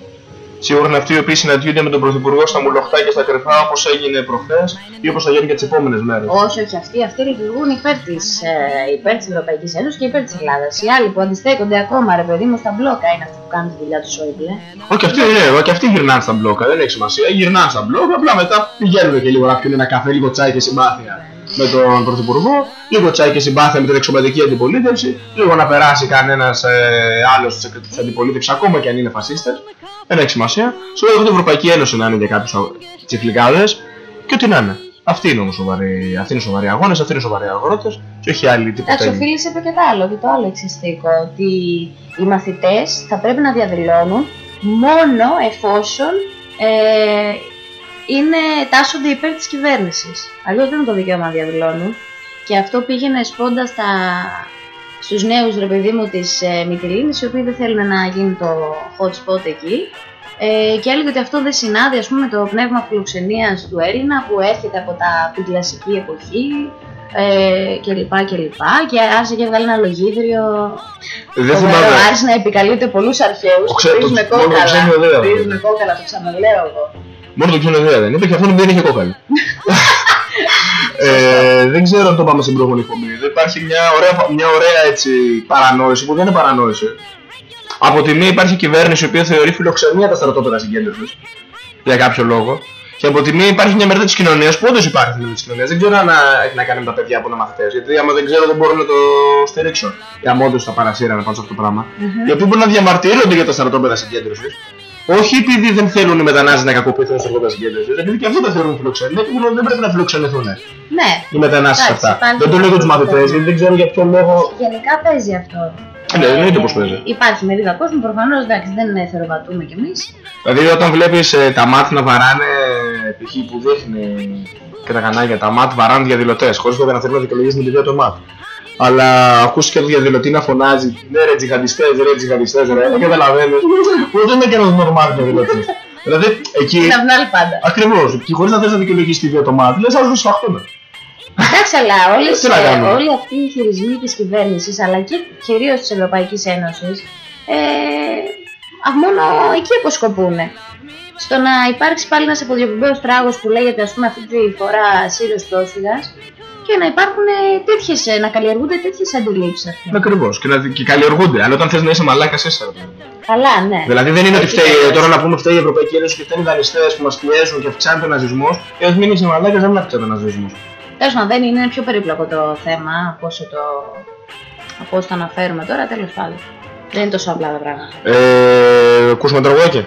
Σίγουρα είναι αυτοί οι οποίοι συναντιούνται με τον Πρωθυπουργό στα μουλοχτά και στα κρυφά όπως έγινε προχθές ή όπως θα γίνει και τις επόμενες μέρες. Όχι, όχι, αυτοί, αυτοί λειτουργούν υπέρ της ε, υπέρ της Ευρωπαϊκής Ένωσης και υπέρ της Ελλάδας. Οι άλλοι που αντιστέκονται ακόμα, ρε παιδί μου, στα μπλόκα είναι αυτοί που κάνουν τη δουλειά τους Σόιμπλε. Όχι, αυτοί είναι, ε, και αυτοί γυρνάνε στα μπλόκα, δεν έχει σημασία. Γυρνάνε στα μπλόκα, απλά μετά πηγαίνουν και λίγο να πιούν ένα καφέ, λίγο τσάι και συμπάθεια με τον Πρωθυπουργό, λίγο τσάι και συμπάθεια με την εξωματική αντιπολίτευση, λίγο να περάσει κανένας ε, άλλος τη αντιπολίτευσης, ακόμα και αν είναι φασίστες. Δεν έχει σημασία. Σου λέω την Ευρωπαϊκή Ένωση να είναι για κάποιους τσιφλικάδες και ό,τι να είναι. Αυτή είναι όμως σοβαρή, αυτοί είναι σοβαροί αγώνες, αυτοί είναι σοβαροί αγρότες και όχι άλλοι τίποτα. Εντάξει, ο Φίλης είπε και το άλλο, και το άλλο εξιστικό, ότι οι μαθητές θα πρέπει να διαδηλώνουν μόνο εφόσον ε, είναι, τάσσονται υπέρ της κυβέρνησης. Αλλιώς δεν είναι το δικαίωμα να διαδηλώνουν. Και αυτό πήγαινε σπόντα στα, στους νέους ρε παιδί μου της ε, Μυτιλίνης, οι οποίοι δεν θέλουν να γίνει το hot spot εκεί. Ε, και έλεγε ότι αυτό δεν συνάδει ας πούμε, με το πνεύμα φιλοξενίας του Έλληνα που έρχεται από τα, την κλασική εποχή ε, και λοιπά και λοιπά και άρχισε και έβγαλε ένα λογίδριο Δεν φοβερό, θυμάμαι. άρχισε να επικαλείται πολλούς αρχαίους Το ξέ- πρίζουν το- μόνο το κόκαλα, ξένο ιδέα. πρίζουν κόκαλα, το ξαναλέω εγώ Μόνο το ξένο ιδέα δεν είπε και αυτό δεν είχε κόκαλη. ε, δεν ξέρω αν το πάμε στην προηγούμενη εκπομπή. Δεν υπάρχει μια ωραία, μια ωραία έτσι, παρανόηση που δεν είναι παρανόηση. Από τη μία υπάρχει κυβέρνηση η οποία θεωρεί φιλοξενία τα στρατόπεδα συγκέντρωσης για κάποιο λόγο. Και από τη μία υπάρχει μια μερίδα της κοινωνίας που όντως υπάρχει μερίδα της κοινωνίας. Δεν ξέρω αν α, έχει να κάνει με τα παιδιά που είναι μαθητές. Γιατί άμα δεν ξέρω δεν μπορώ να το στηρίξω. Ή άμα όντω τα παρασύρανε πάνω σε αυτό το πράγμα. Μμμ. Οι οποίοι μπορούν να διαμαρτύρονται για τα στρατόπεδα συγκέντρωσης. Όχι επειδή δεν θέλουν οι μετανάστες να κακοποιηθούν στα στρατόπεδα συγκέντρωση. Επειδή και αυτοί τα θεωρούν φιλοξενία και θεωρούν ότι δεν πρέπει να φιλοξενηθούν Ναι, οι μετανάστες Εντάξει, αυτά. υπάρχει Δεν το λέω για τους αυτό. μαθητές γιατί δεν ξέρω για ποιο λόγο. γενικά παίζει αυτό Ναι, εννοείται πως παίζει. Υπάρχει μερίδα κόσμου, προφανώς εντάξει δεν θεροβατούμε κι εμείς. Δηλαδή όταν βλέπεις ε, τα μάτ να βαράνε, π.χ. που δείχνει και τα κανάλια, τα μάτ βαράνε διαδηλωτές, χωρίς βέβαια να θέλουν να δικαιολογήσουν την ιδέα των μάτ. Αλλά ακούσεις και το διαδηλωτή να φωνάζει «Ναι ρε τζιχαντιστές, ρε τζιχαντιστές, ρε» δεν καταλαβαίνεις. Που δεν είναι και ένας νορμάλ διαδηλωτής. Δηλαδή εκεί... Είναι απ' την άλλη πάντα. Ακριβώς. Και χωρίς να θες να δικαιολογήσεις την ιδέα των μάτ, λες ας τους σφαχτούμε. Εντάξει, αλλά όλες, Τι να ε, κάνουμε; όλοι αυτοί οι χειρισμοί της κυβέρνησης, αλλά και κυρίως της Ευρωπαϊκής Ένωσης, ε, α, μόνο εκεί αποσκοπούν. στο να υπάρξει πάλι ένας αποδιοπομπαίος τράγος που λέγεται ας πούμε αυτή τη φορά Σύριος πρόσφυγας και να υπάρχουν ε, τέτοιες, ε, να καλλιεργούνται τέτοιες αντιλήψεις ας πούμε. Ακριβώς. Και, να, και καλλιεργούνται. Αλλά όταν θες να είσαι μαλάκας, είσαι. Καλά, ναι. Δηλαδή δεν είναι ότι Έχει φταίει, και- τώρα να πούμε φταίει η Ευρωπαϊκή Ένωση και φταίνουν οι δανειστές που μας πιέζουν και αυξάνεται ο ναζισμός. Και αν μην είσαι μαλάκας, δεν αυξάνεται ο ναζισμό. Τέλος πάντων, δεν είναι, είναι πιο περίπλοκο το θέμα από όσο το, από όσο το αναφέρουμε τώρα, τέλος πάντων. Δεν είναι τόσο απλά τα πράγματα. Ε, ακούσουμε τραγουδάκια.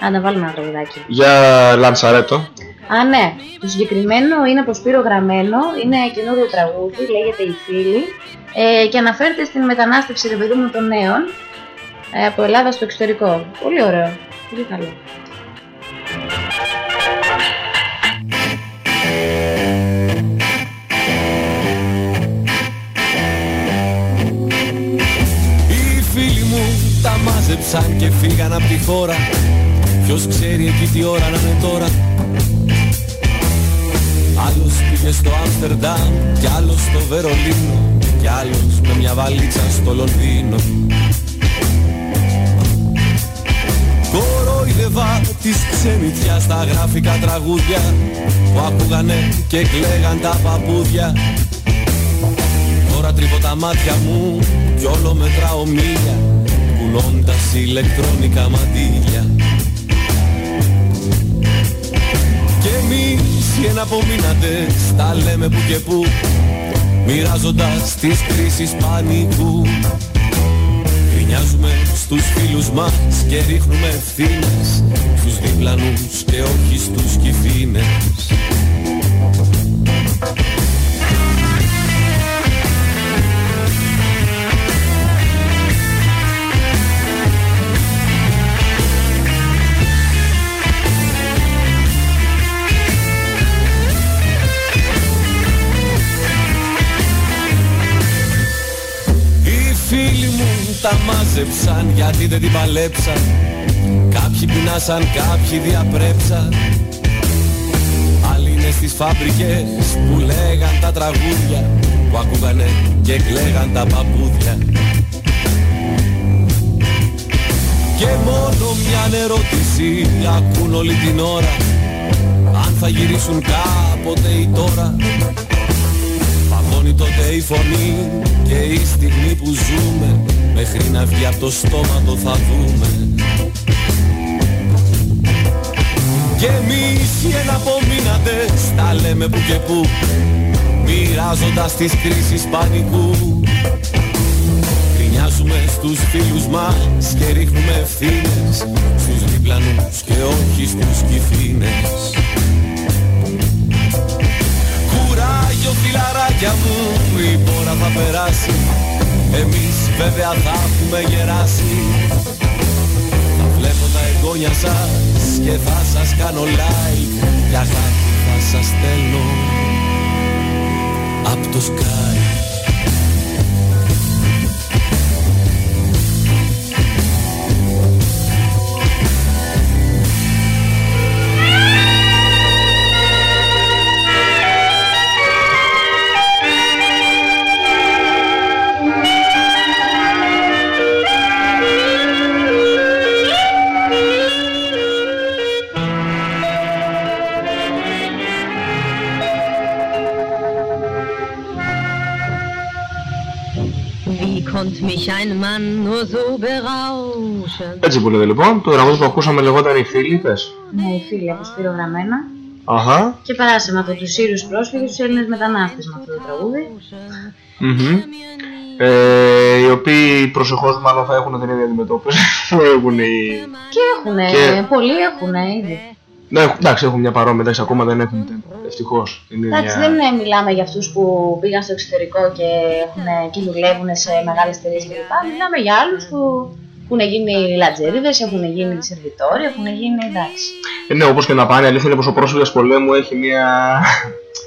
Άντε βάλουμε ένα τραγουδάκι. Για Λανσαρέτο. Α, ναι. Το συγκεκριμένο είναι από Σπύρο Γραμμένο, είναι καινούριο τραγούδι, λέγεται «Η Φίλη» ε, και αναφέρεται στην μετανάστευση ρε παιδί μου των νέων ε, από Ελλάδα στο εξωτερικό. Πολύ ωραίο. Πολύ καλό. Οι φίλοι μου τα μάζεψαν και φύγαν από τη χώρα Ποιος ξέρει εκεί τι ώρα να είναι τώρα Άλλος πήγε στο Άμστερνταμ κι άλλος στο Βερολίνο κι άλλος με μια βαλίτσα στο Λονδίνο. Κορόιδευα της ξενιτιάς στα γραφικά τραγούδια που ακούγανε και κλαίγαν τα παπούδια. Τώρα τρίβω τα μάτια μου κι όλο μετράω μίλια κουνώντας ηλεκτρονικά μαντήλια εμείς οι εναπομείναντες τα λέμε που και που μοιράζοντας τις κρίσεις πανικού. Γκρινιάζουμε στους φίλους μας και ρίχνουμε ευθύνες στους διπλανούς και όχι στους κυφίνες τα μάζεψαν γιατί δεν την παλέψαν. Κάποιοι πεινάσαν, κάποιοι διαπρέψαν. Άλλοι είναι στις φάμπρικες που λέγαν τα τραγούδια Που ακούγανε και κλαίγαν τα παπούδια. Και μόνο μια ερώτηση ακούν όλη την ώρα Αν θα γυρίσουν κάποτε ή τώρα. Παγώνει τότε η φωνή και η στιγμή που ζούμε Μέχρι να βγει από το στόμα το θα δούμε. Και εμείς οι εναπομείναντες τα λέμε που και που Μοιράζοντας τις κρίσεις πανικού. Γκρινιάζουμε στους φίλους μας και ρίχνουμε ευθύνες Στους διπλανούς και όχι στους κυφίνες. Κουράγιο φιλαράκια μου, η πόρα θα περάσει. Εμείς βέβαια θα έχουμε γεράσει. Θα βλέπω τα εγγόνια σας και θα σας κάνω like. Και αγάπη θα σας στέλνω. Απ' το Sky Έτσι που λέτε λοιπόν. Το τραγούδι που ακούσαμε λεγόταν Οι Φίλοι, πες. Ναι, οι φίλοι από Σπύρο Γραμμένα. Αχα. Και περάσαμε από τους Σύριους πρόσφυγες στους Έλληνες μετανάστες με αυτό το τραγούδι. Μμμ. Ε, οι οποίοι προσεχώς μάλλον θα έχουν την ίδια αντιμετώπιση που έχουν οι... Και έχουν, Και- πολλοί έχουν ήδη. Ναι, έχουν- εντάξει, έχουν μια παρόμοια, εντάξει, ακόμα δεν έχουν ευτυχώς την ίδια... Εντάξει, δεν ε, μιλάμε για αυτούς που πήγαν στο εξωτερικό και, έχουν, και δουλεύουν σε μεγάλες εταιρείες κλπ. Μιλάμε για άλλους που έχουν γίνει λατζερίδες, έχουν γίνει σερβιτόροι, έχουν γίνει εντάξει. Ε, ναι, όπως και να πάνε, η αλήθεια είναι πως ο πρόσφυγας πολέμου έχει μια...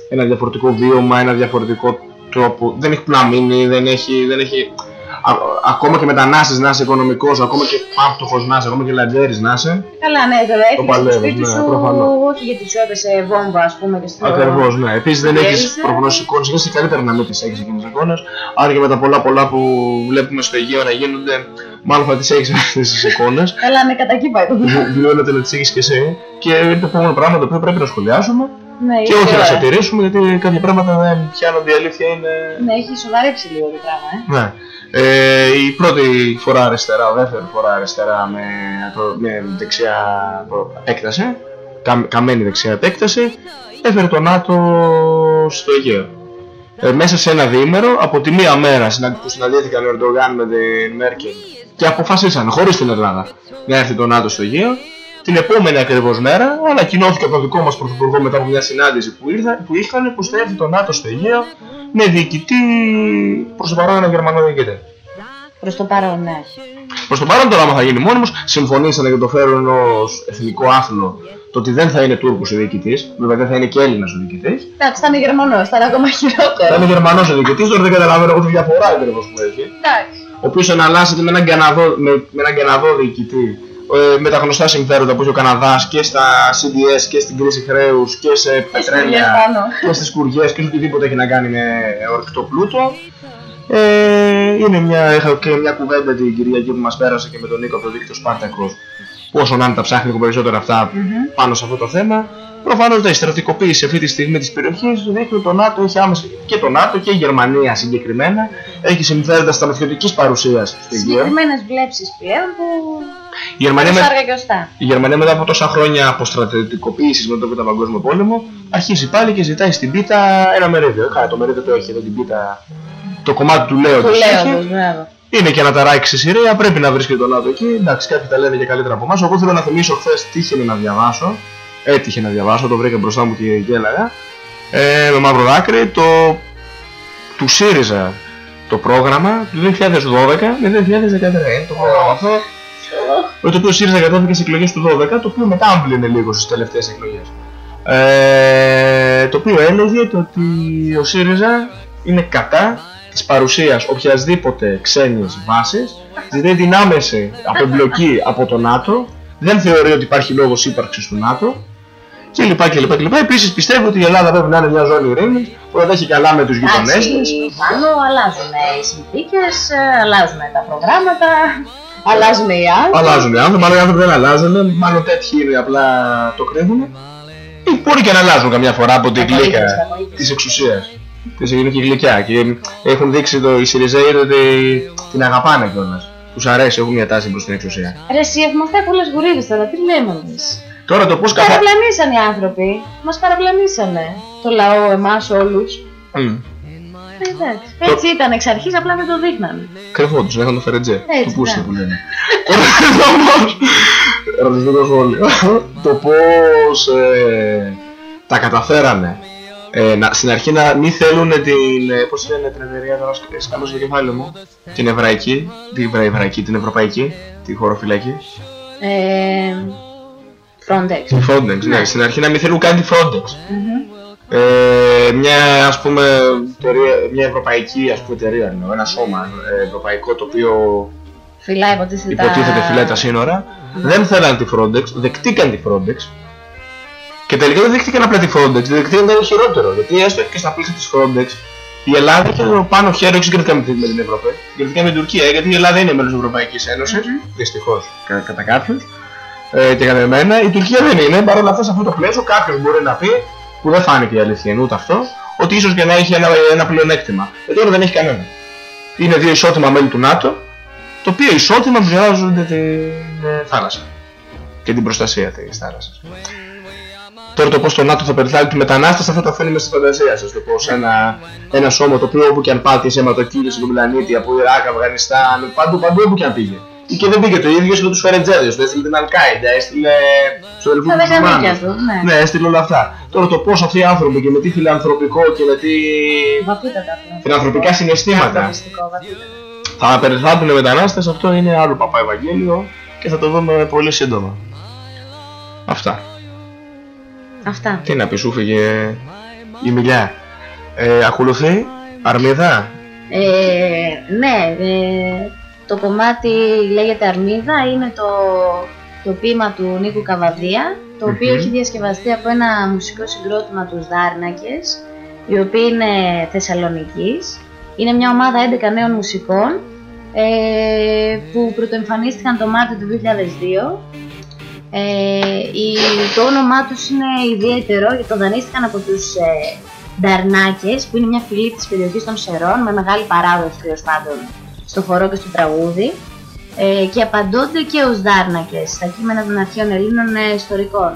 ένα διαφορετικό βίωμα, ένα διαφορετικό τρόπο. Δεν έχει που να μείνει, δεν έχει, δεν έχει α- ακόμα και μετανάστης να είσαι οικονομικός, ακόμα και πάμπτωχος να είσαι, ακόμα και λατζέρης να είσαι. Καλά, ναι, τώρα έφυγες στο παλεύεις, σπίτι ναι, σου, προφανώς. όχι γιατί σου έπεσε βόμβα, ας πούμε, και στο... Ακριβώς, ναι. Επίσης δεν έχεις Γέλησε. προγνώσεις εικόνες, είναι καλύτερα να μην τις έχεις εκείνες τις εικόνες. Άρα και με τα πολλά πολλά που βλέπουμε στο Αιγαίο να γίνονται, μάλλον θα τις έχεις αυτές τις εικόνες. Καλά, ναι, κατά εκεί πάει το πράγμα. Δηλώνεται να τις έχεις και εσύ. Και είναι το επόμενο πράγμα το οποίο πρέπει να σχολιάσουμε. Ναι, Και ήρθε όχι η να ώρα. σατηρήσουμε γιατί κάποια πράγματα δεν πιάνονται, η αλήθεια είναι. Ναι, έχει σοβαρέψει λίγο το πράγμα, ε. Ναι. Ε, η πρώτη φορά αριστερά, δεύτερη φορά αριστερά με, το- με δεξιά επέκταση, κα, καμένη δεξιά επέκταση, έφερε το ΝΑΤΟ στο Αιγαίο. Ε, μέσα σε ένα διήμερο, από τη μία μέρα συναντ- που συναντήθηκαν ο Ερντογάν με την Μέρκελ και αποφασίσαν χωρίς την Ελλάδα να έρθει το ΝΑΤΟ στο Αιγαίο, την επόμενη ακριβώς μέρα ανακοινώθηκε από τον δικό μας Πρωθυπουργό μετά από μια συνάντηση που, ήρθα, που είχαν πως θα έρθει το ΝΑΤΟ στο Αιγαίο με διοικητή προς το παρόν ένα Γερμανό διοικητή. Προς το παρόν, ναι. Προς το παρόν τώρα, άμα θα γίνει μόνιμος, συμφωνήσανε και το φέρουν ω εθνικό άθλο το ότι δεν θα είναι Τούρκος ο διοικητής, βέβαια δεν θα είναι και Έλληνας ο διοικητής. Εντάξει, θα είναι Γερμανός, θα είναι ακόμα Θα χειρότερο. είναι Γερμανός ο διοικητής, τώρα δεν καταλαβαίνω εγώ τη διαφορά ακριβώς που έχει. Εντάξει. Ο οποίος εναλλάσσεται με έναν Καναδό, με, με έναν Καναδό διοικητή ε, με τα γνωστά συμφέροντα που έχει ο Καναδάς και στα CDS και στην κρίση χρέους και σε πετρέλαια πάνω. και στις κουριές και σε οτιδήποτε έχει να κάνει με ορυκτό πλούτο. Ε, είναι μια, είχα και μια κουβέντα την Κυριακή που μας πέρασε και με τον Νίκο από το δίκτυο Σπάρτακος όσο να είναι τα ψάχνει λίγο περισσότερα αυτά πάνω σε αυτό το θέμα. Προφανώς η στρατικοποίηση αυτή τη στιγμή τη περιοχή δείχνει ότι το ΝΑΤΟ έχει άμεσα και το ΝΑΤΟ και η Γερμανία συγκεκριμένα έχει συμφέροντα στρατιωτική παρουσίας στο Αιγαίο. Συγκεκριμένες βλέψεις πλέον που... Η Γερμανία, με... Σάρκα και οστά. η Γερμανία μετά από τόσα χρόνια αποστρατιωτικοποίησης με τον Β' Παγκόσμιο Πόλεμο αρχίζει πάλι και ζητάει στην πίτα ένα μερίδιο. Καλά, το μερίδιο το έχει εδώ την πίτα, το κομμάτι του Του Λέοντος έχει. Λέοντος, μπράβο. Είναι και αναταράξει στη Συρία, πρέπει να βρίσκεται το ΝΑΤΟ εκεί. Εντάξει, κάποιοι τα λένε και καλύτερα από εμάς. Εγώ θέλω να θυμίσω χθες τύχε να διαβάσω. Έτυχε να διαβάσω, το βρήκα μπροστά μου και γέλαγα. Ε, με μαύρο δάκρυ το του ΣΥΡΙΖΑ το πρόγραμμα του 2012 με 2013. Είναι το πρόγραμμα αυτό. Με το οποίο ο ΣΥΡΙΖΑ κατώθηκε στις εκλογές του 2012, το οποίο μετά άμπλυνε λίγο στις τελευταίες εκλογές. Ε, το οποίο έλεγε το ότι ο ΣΥΡΙΖΑ είναι κατά της παρουσίας οποιασδήποτε ξένης βάσης, ζητάει την άμεση απεμπλοκή από το ΝΑΤΟ, δεν θεωρεί ότι υπάρχει λόγος ύπαρξης του ΝΑΤΟ και λοιπά και λοιπά και λοιπά. Επίσης πιστεύω ότι η Ελλάδα πρέπει να είναι μια ζώνη ειρήνης που θα τα έχει καλά με τους γειτονές της. Εντάξει, πάνω αλλάζουν οι συνθήκες, ε, αλλάζουν τα προγράμματα, αλλάζουν οι άνθρωποι. Αλλάζουν οι άνθρωποι, μάλλον οι άνθρωποι δεν αλλάζουν, μάλλον τέτοιοι είναι απλά το κρύβουν. Ή μπορεί και να αλλάζουν καμιά φορά από την γλύκα της εξουσίας. Της είναι και γλυκιά και έχουν δείξει το, οι Σιριζέοι ότι την αγαπάνε κιόλας. Τους αρέσει, έχουν μια τάση προς την εξουσία. Ρε εσύ έχουμε αυτά πολλές γουρίδες τώρα, τι λέμε εμείς; Τώρα το πώς καθα... Παραπλανήσαν οι άνθρωποι, μας παραπλανήσανε. Το λαό, εμάς όλους. Μμ. Ε, Εντάξει. Έτσι ήταν εξ αρχής, απλά δεν το δείχνανε. Κρυφόντους, λέγανε το φερετζέ. Έτσι, Του πούστη ναι. που λένε. Ρωτήσω το σχόλιο. Το πώς ε, τα καταφέρανε. Ε, να, στην αρχή να μην θέλουν την. ε, Πώς λένε την εταιρεία τώρα, σκ- σκάλωσε το κεφάλι μου. Την εβραϊκή. Την Ευρα- εβραϊκή, την ευρωπαϊκή. Τη χωροφυλακή. Ε, Frontex. Την Frontex, ναι. Στην αρχή να μην θέλουν καν τη Frontex. Μμμ. Ε, μια ας πούμε εταιρεία, μια ευρωπαϊκή ας πούμε εταιρεία εννοώ, ένα σώμα ε, ευρωπαϊκό το οποίο Φυλάει υποτίθεται τα... υποτίθεται φυλάει τα σύνορα, δεν θέλαν τη Frontex, δεκτήκαν τη Frontex και τελικά δεν δέχτηκαν απλά τη Frontex, δέχτηκαν κάτι χειρότερο. Γιατί έστω και στα πλαίσια της Frontex η Ελλάδα είχε το πάνω χέρι, όχι συγκριτικά με την με την Ευρώπη, συγκριτικά με την Τουρκία, γιατί η Ελλάδα είναι μέλος της Ευρωπαϊκής Ένωσης, δυστυχώς κα- κατά κάποιους, ε, και κατά εμένα, η Τουρκία δεν είναι, παρ' όλα αυτά σε αυτό το πλαίσιο κάποιος μπορεί να πει, που δεν φάνηκε η αλήθεια είναι ούτε αυτός, ότι ίσως και να έχει ένα, ένα πλεονέκτημα. Ε, τώρα δεν έχει κανένα. Είναι δύο ισότιμα μέλη του ΝΑΤΟ, το οποίο ισότιμα μοιράζονται την ε, θάλασσα και την προστασία της θάλασσας. Τώρα το πώς το ΝΑΤΟ θα περιθάλει τη μετανάστευση αυτό το αφήνει μέσα στη φαντασία σας. Το πώς ένα, ένα σώμα το οποίο όπου και αν πάτε σε αιματοκύλησε τον πλανήτη από Ιράκ, Αφγανιστάν, παντού, παντού όπου και αν πήγε. Και δεν πήγε το ίδιο, έστειλε τους Φερετζέδες, του έστειλε την Αλκάιντα, έστειλε τους αδελφούς Τα τους δεκαδίκια Μουσουλμάνους. τους, ναι. Ναι, έστειλε όλα αυτά. Τώρα το πώς αυτοί οι άνθρωποι και με τι φιλανθρωπικό και με τι Βαθύτατα. αυτό. φιλανθρωπικά συναισθήματα Ανθρωπιστικό, βαθύτατα. θα περιθάλπουν οι μετανάστες, αυτό είναι άλλο παπά Ευαγγέλιο και θα το δούμε πολύ σύντομα. Αυτά. Αυτά. Τι να πεις, σου φύγε η μιλιά. Ε, ακολουθεί Αρμίδα; Ε, ναι, ε, το κομμάτι λέγεται Αρμίδα, είναι το, το ποίημα του Νίκου Καβαδία, το οποίο Μμμ. έχει διασκευαστεί από ένα μουσικό συγκρότημα τους Δάρνακες, οι οποίοι είναι Θεσσαλονικής. Είναι μια ομάδα 11 νέων μουσικών ε, που πρωτοεμφανίστηκαν το Μάρτιο του 2002 ε, η, το όνομά τους είναι ιδιαίτερο γιατί το δανείστηκαν από τους ε, Νταρνάκες που είναι μια φυλή της περιοχής των Σερών με μεγάλη παράδοση τέλος πάντων στο χορό και στο τραγούδι ε, και απαντώνται και ως Δάρνακες στα κείμενα των αρχαίων Ελλήνων ε, ιστορικών.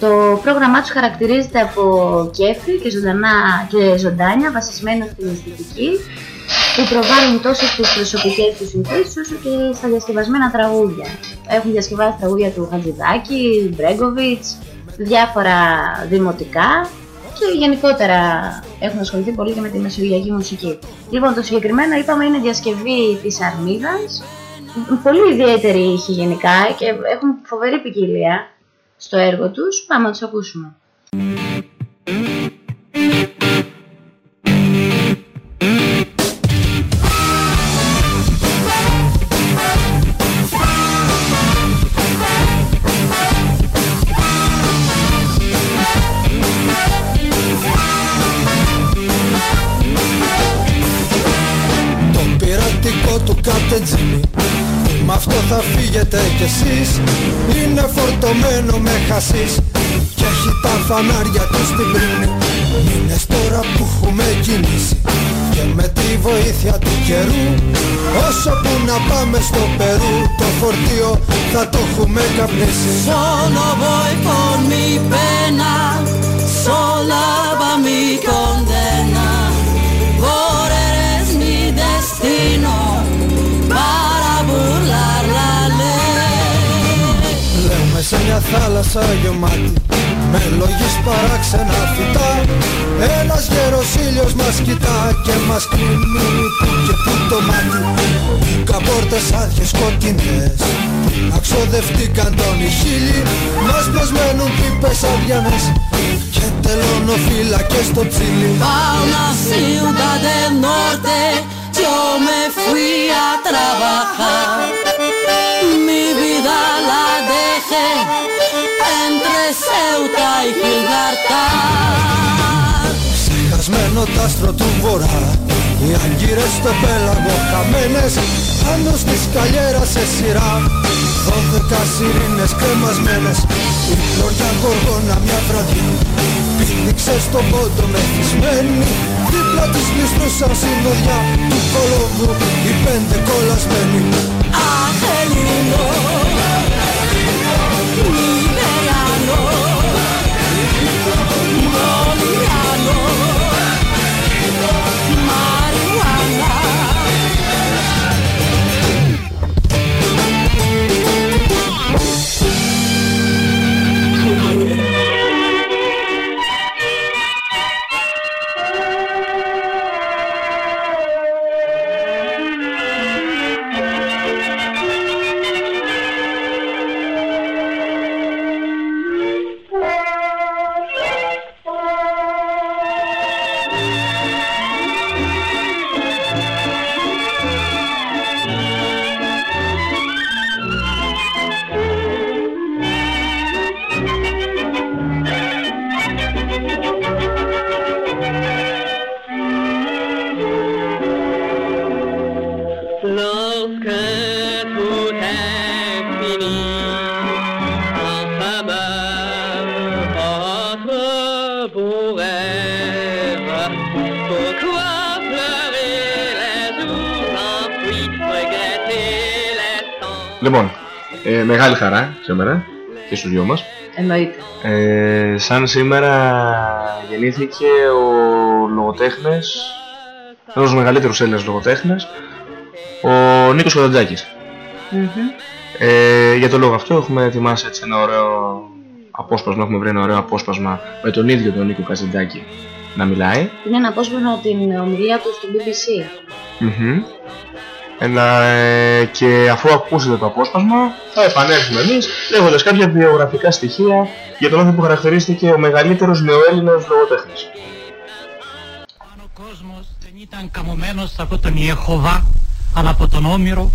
Το πρόγραμμά τους χαρακτηρίζεται από κέφι και, ζωντανά, και ζωντάνια βασισμένα στην αισθητική που προβάλλουν τόσο στις προσωπικές τους συνθέσεις όσο και στα διασκευασμένα τραγούδια. Έχουν διασκευάσει τραγούδια του Χατζηδάκη, Μπρέγκοβιτς, διάφορα δημοτικά και γενικότερα έχουν ασχοληθεί πολύ και με τη μεσογειακή μουσική. Λοιπόν, το συγκεκριμένο είπαμε είναι διασκευή της Αρμίδας, πολύ ιδιαίτερη ήχη γενικά και έχουν φοβερή ποικιλία στο έργο τους. Πάμε να τους ακούσουμε. Του καπτετζίνι Με αυτό θα φύγετε κι εσείς. Είναι φορτωμένο με χασίς. Και έχει τα φανάρια του στην πρίνη Μήνες τώρα που έχουμε κινήσει. Και με τη βοήθεια του καιρού Όσο που να πάμε στο Περού Το φορτίο θα το έχουμε καπνίσει. Solo voy con mi pena, sola va mi Λέω μέσα μια θάλασσα γεμάτη Με λογής παράξενα φυτά. Ένας γέρος ήλιος μας κοιτά Και μας κλείνει που και που το μάτι. Καπόρτες άδειες σκοτεινές Να ξοδευτήκαν τον χίλι Μας προσμένουν πίπες αδιανές. Και τελώνω φύλακες στο τσίλι Pa una ciudad del norte yo me fui a trabajar. Mi vida la dejé entre Ceuta y Gibraltar. Ξεχασμένο τ' άστρο του βορρά Οι αγκύρες στο πέλαγο χαμένες Πάνω στη σκαλιέρα σε σειρά. Δώδεκα σιρήνες κρεμασμένες Η φλωριά γοργόνα μια βραδιά. Πήδηξε στον πόντο μεθυσμένη Δίπλα της ληστρούσαν συνοδιά. Του Κολόμβου οι πέντε κολλασμένοι Angelino, mi see. Μεγάλη χαρά σήμερα και στους δυο μας. Εννοείται. Ε, σαν σήμερα γεννήθηκε ο λογοτέχνης, ένας από τους μεγαλύτερους Έλληνες λογοτέχνες, ο Νίκος Κοδαντζάκης. Μμμ. Ε, για τον λόγο αυτό έχουμε ετοιμάσει έτσι ένα ωραίο απόσπασμα, έχουμε βρει ένα ωραίο απόσπασμα με τον ίδιο τον Νίκο Καζαντζάκη να μιλάει. Είναι ένα απόσπασμα από την ομιλία του στο BBC. Μμμ. Ένα, ε, και αφού ακούσετε το απόσπασμα θα επανέλθουμε εμείς λέγοντας κάποια βιογραφικά στοιχεία για τον άνθρωπο που χαρακτηρίστηκε ο μεγαλύτερος νεοέλληνας λογοτέχνης. κόσμος δεν ήταν καμωμένος από τον Ιεχωβά αλλά από τον Όμηρο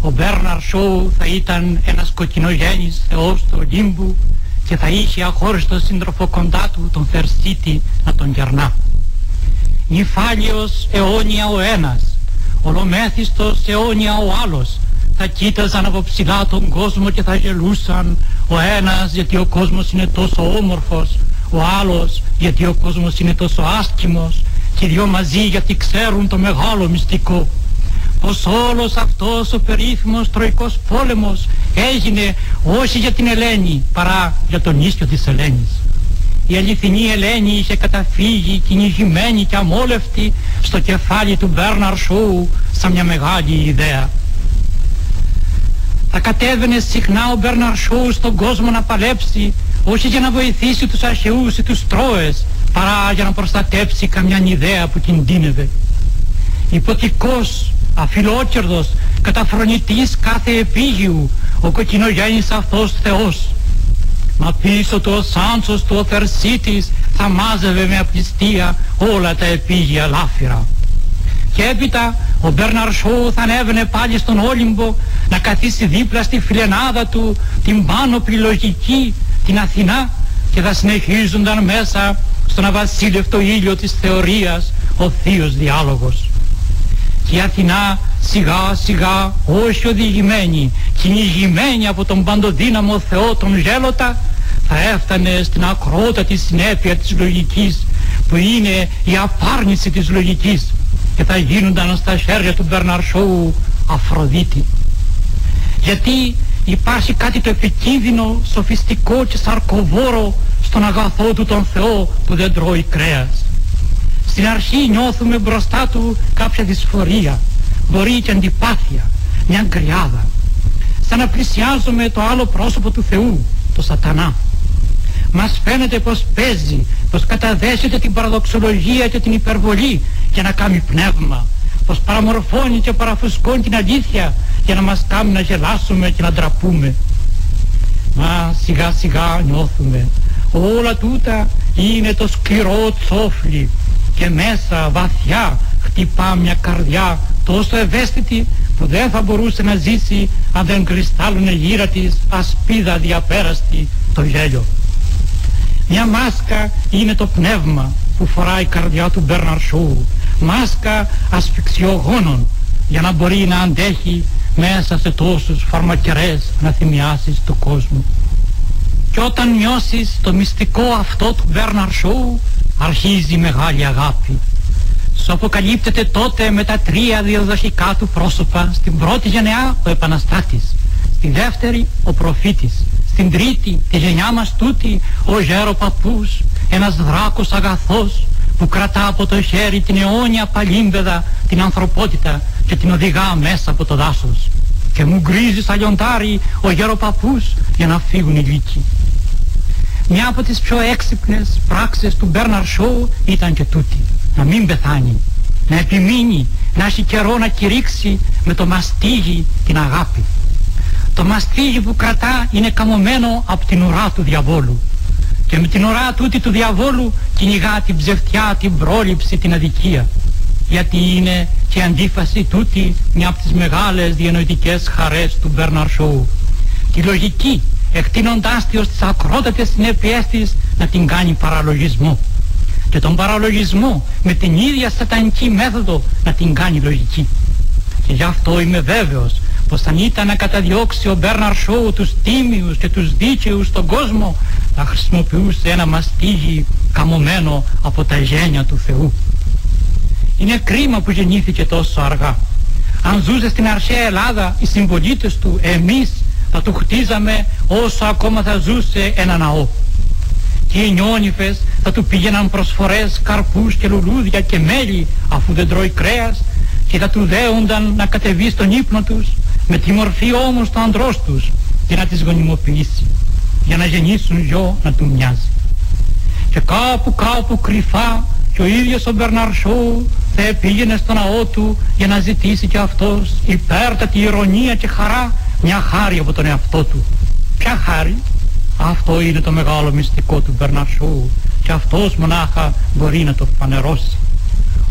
ο Μπέρναρ Σόου θα ήταν ένας κοκκινογέννης θεός του Ολύμπου και θα είχε αχώριστο σύντροφο κοντά του τον Θερσίτη να τον γερνά. Νυφάλιος αιώνια ο ένας, ολομέθιστος αιώνια ο άλλος, θα κοίταζαν από ψηλά τον κόσμο και θα γελούσαν. Ο ένας γιατί ο κόσμος είναι τόσο όμορφος, ο άλλος γιατί ο κόσμος είναι τόσο άσκημος και οι δυο μαζί γιατί ξέρουν το μεγάλο μυστικό. Πως όλος αυτός ο περίφημος τροϊκός πόλεμος έγινε όχι για την Ελένη παρά για τον ίσιο της Ελένης. Η αληθινή Ελένη είχε καταφύγει κυνηγημένη και αμόλευτη στο κεφάλι του Μπέρναρ Σόου σαν μια μεγάλη ιδέα. Θα κατέβαινε συχνά ο Μπέρναρ Σόου στον κόσμο να παλέψει όχι για να βοηθήσει τους αρχαιούς ή τους Τρόες παρά για να προστατέψει καμιά ιδέα που κινδύνευε. Υποτικός αφιλόκερδος, καταφρονητής κάθε επίγειου, ο κοκκινογέννης αυτός Θεός. Μα πίσω του ο Σάντσος του ο Θερσίτης θα μάζευε με απληστία όλα τα επίγεια λάφυρα. Και έπειτα ο Μπέρναρ Σόου θα ανέβαινε πάλι στον Όλυμπο να καθίσει δίπλα στη φιλενάδα του την πάνω λογική, την Αθηνά και θα συνεχίζονταν μέσα στον αβασίλευτο ήλιο της θεωρίας ο θείος διάλογος και η Αθηνά σιγά σιγά όχι οδηγημένη, κυνηγημένη από τον παντοδύναμο Θεό τον Γέλοτα θα έφτανε στην ακρότατη συνέπεια της λογικής που είναι η απάρνηση της λογικής και θα γίνονταν στα χέρια του Μπερναρσόου Αφροδίτη. Γιατί υπάρχει κάτι το επικίνδυνο, σοφιστικό και σαρκοβόρο στον αγαθό του τον Θεό που δεν τρώει κρέας. Στην αρχή νιώθουμε μπροστά του κάποια δυσφορία, μπορεί και αντιπάθεια, μια γκριάδα. Σαν να πλησιάζουμε το άλλο πρόσωπο του Θεού, το σατανά. Μας φαίνεται πως παίζει, πως καταδέσεται την παραδοξολογία και την υπερβολή για να κάνει πνεύμα, πως παραμορφώνει και παραφουσκώνει την αλήθεια για να μας κάνει να γελάσουμε και να ντραπούμε. Μα σιγά σιγά νιώθουμε όλα τούτα είναι το σκληρό τσόφλι και μέσα βαθιά χτυπά μια καρδιά τόσο ευαίσθητη που δεν θα μπορούσε να ζήσει αν δεν κρυστάλλουνε γύρω της ασπίδα διαπέραστη το γέλιο. Μια μάσκα είναι το πνεύμα που φοράει η καρδιά του Μπέρναρ Σόου, μάσκα ασφυξιογόνων για να μπορεί να αντέχει μέσα σε τόσους φαρμακερές αναθυμιάσεις του κόσμου. Και όταν νιώσεις το μυστικό αυτό του Μπέρναρ Σόου αρχίζει η μεγάλη αγάπη. Σου αποκαλύπτεται τότε με τα τρία διαδοχικά του πρόσωπα στην πρώτη γενεά ο επαναστάτης, στη δεύτερη ο προφήτης, στην τρίτη τη γενιά μας τούτη ο γέρο παππούς, ένας δράκος αγαθός που κρατά από το χέρι την αιώνια παλίμπεδα την ανθρωπότητα και την οδηγά μέσα από το δάσος. Και μου γκρίζει σαν λιοντάρι ο γέρο παππούς για να φύγουν οι λύκοι. Μια από τις πιο έξυπνες πράξεις του Μπέρναρ Σόου ήταν και τούτη. Να μην πεθάνει. Να επιμείνει. Να έχει καιρό να κηρύξει με το μαστίγι την αγάπη. Το μαστίγι που κρατά είναι καμωμένο από την ουρά του διαβόλου. Και με την ουρά τούτη του διαβόλου κυνηγά την ψευτιά, την πρόληψη, την αδικία. Γιατί είναι και η αντίφαση τούτη μια από τις μεγάλες διανοητικές χαρές του Μπέρναρ Σόου. Τη λογική εκτείνοντάς τη ως τις ακρότατες συνέπειές της να την κάνει παραλογισμό και τον παραλογισμό με την ίδια σατανική μέθοδο να την κάνει λογική. Και γι' αυτό είμαι βέβαιος πως αν ήταν να καταδιώξει ο Μπέρναρ Σόου τους τίμιους και τους δίκαιους στον κόσμο θα χρησιμοποιούσε ένα μαστίγι καμωμένο από τα γένια του Θεού. Είναι κρίμα που γεννήθηκε τόσο αργά. Αν ζούσε στην αρχαία Ελλάδα οι συμπολίτες του, εμείς θα του χτίζαμε όσο ακόμα θα ζούσε ένα ναό. Και οι νιόνυφες θα του πήγαιναν προσφορές καρπούς και λουλούδια και μέλι αφού δεν τρώει κρέας και θα του δέονταν να κατεβεί στον ύπνο τους με τη μορφή όμως του ανδρός τους και να τις γονιμοποιήσει για να γεννήσουν γιο να του μοιάζει. Και κάπου κάπου κρυφά και ο ίδιος ο Μπερναρσού θα πήγαινε στο ναό του για να ζητήσει και αυτός υπέρτατη ηρωνία και χαρά μια χάρη από τον εαυτό του. Ποια χάρη; Αυτό είναι το μεγάλο μυστικό του Μπερναρσού και αυτός μονάχα μπορεί να το φανερώσει.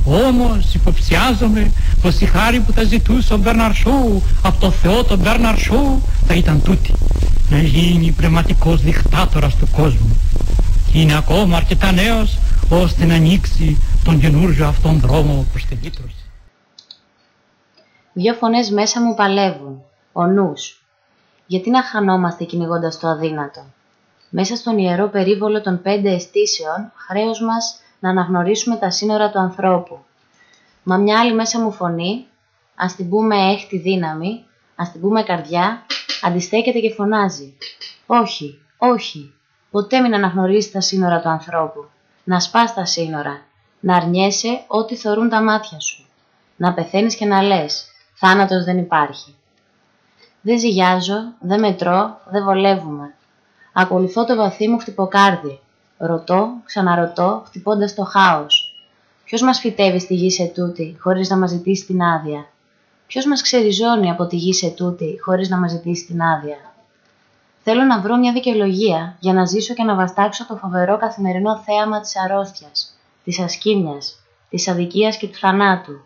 Όμως υποψιάζομαι πως η χάρη που θα ζητούσε ο Μπέρναρ Σόου από το Θεό τον Μπέρναρ Σόου θα ήταν τούτη. Να γίνει πνευματικός δικτάτορας του κόσμου. Και είναι ακόμα αρκετά νέος ώστε να ανοίξει τον καινούργιο αυτόν δρόμο προς τη λύτρωση. Δυο φωνές μέσα μου παλεύουν. Ο νους. Γιατί να χανόμαστε κυνηγώντας το αδύνατο; Μέσα στον ιερό περίβολο των πέντε αισθήσεων, χρέος μας να αναγνωρίσουμε τα σύνορα του ανθρώπου. Μα μια άλλη μέσα μου φωνή, ας την πούμε έχτη δύναμη, ας την πούμε καρδιά, αντιστέκεται και φωνάζει. Όχι, όχι, ποτέ μην αναγνωρίσεις τα σύνορα του ανθρώπου. Να σπάς τα σύνορα, να αρνιέσαι ό,τι θωρούν τα μάτια σου. Να πεθαίνεις και να λες, θάνατος δεν υπάρχει. Δεν ζυγιάζω, δεν μετρώ, δεν βολεύουμε. Ακολουθώ το βαθύ μου χτυποκάρδι. Ρωτώ, ξαναρωτώ, χτυπώντας το χάος. Ποιος μας φυτεύει στη γη σε τούτη, χωρίς να μας ζητήσει την άδεια; Ποιος μας ξεριζώνει από τη γη σε τούτη, χωρίς να μας ζητήσει την άδεια; Θέλω να βρω μια δικαιολογία για να ζήσω και να βαστάξω το φοβερό καθημερινό θέαμα της αρρώστιας, της ασκήμιας, της αδικίας και του θανάτου.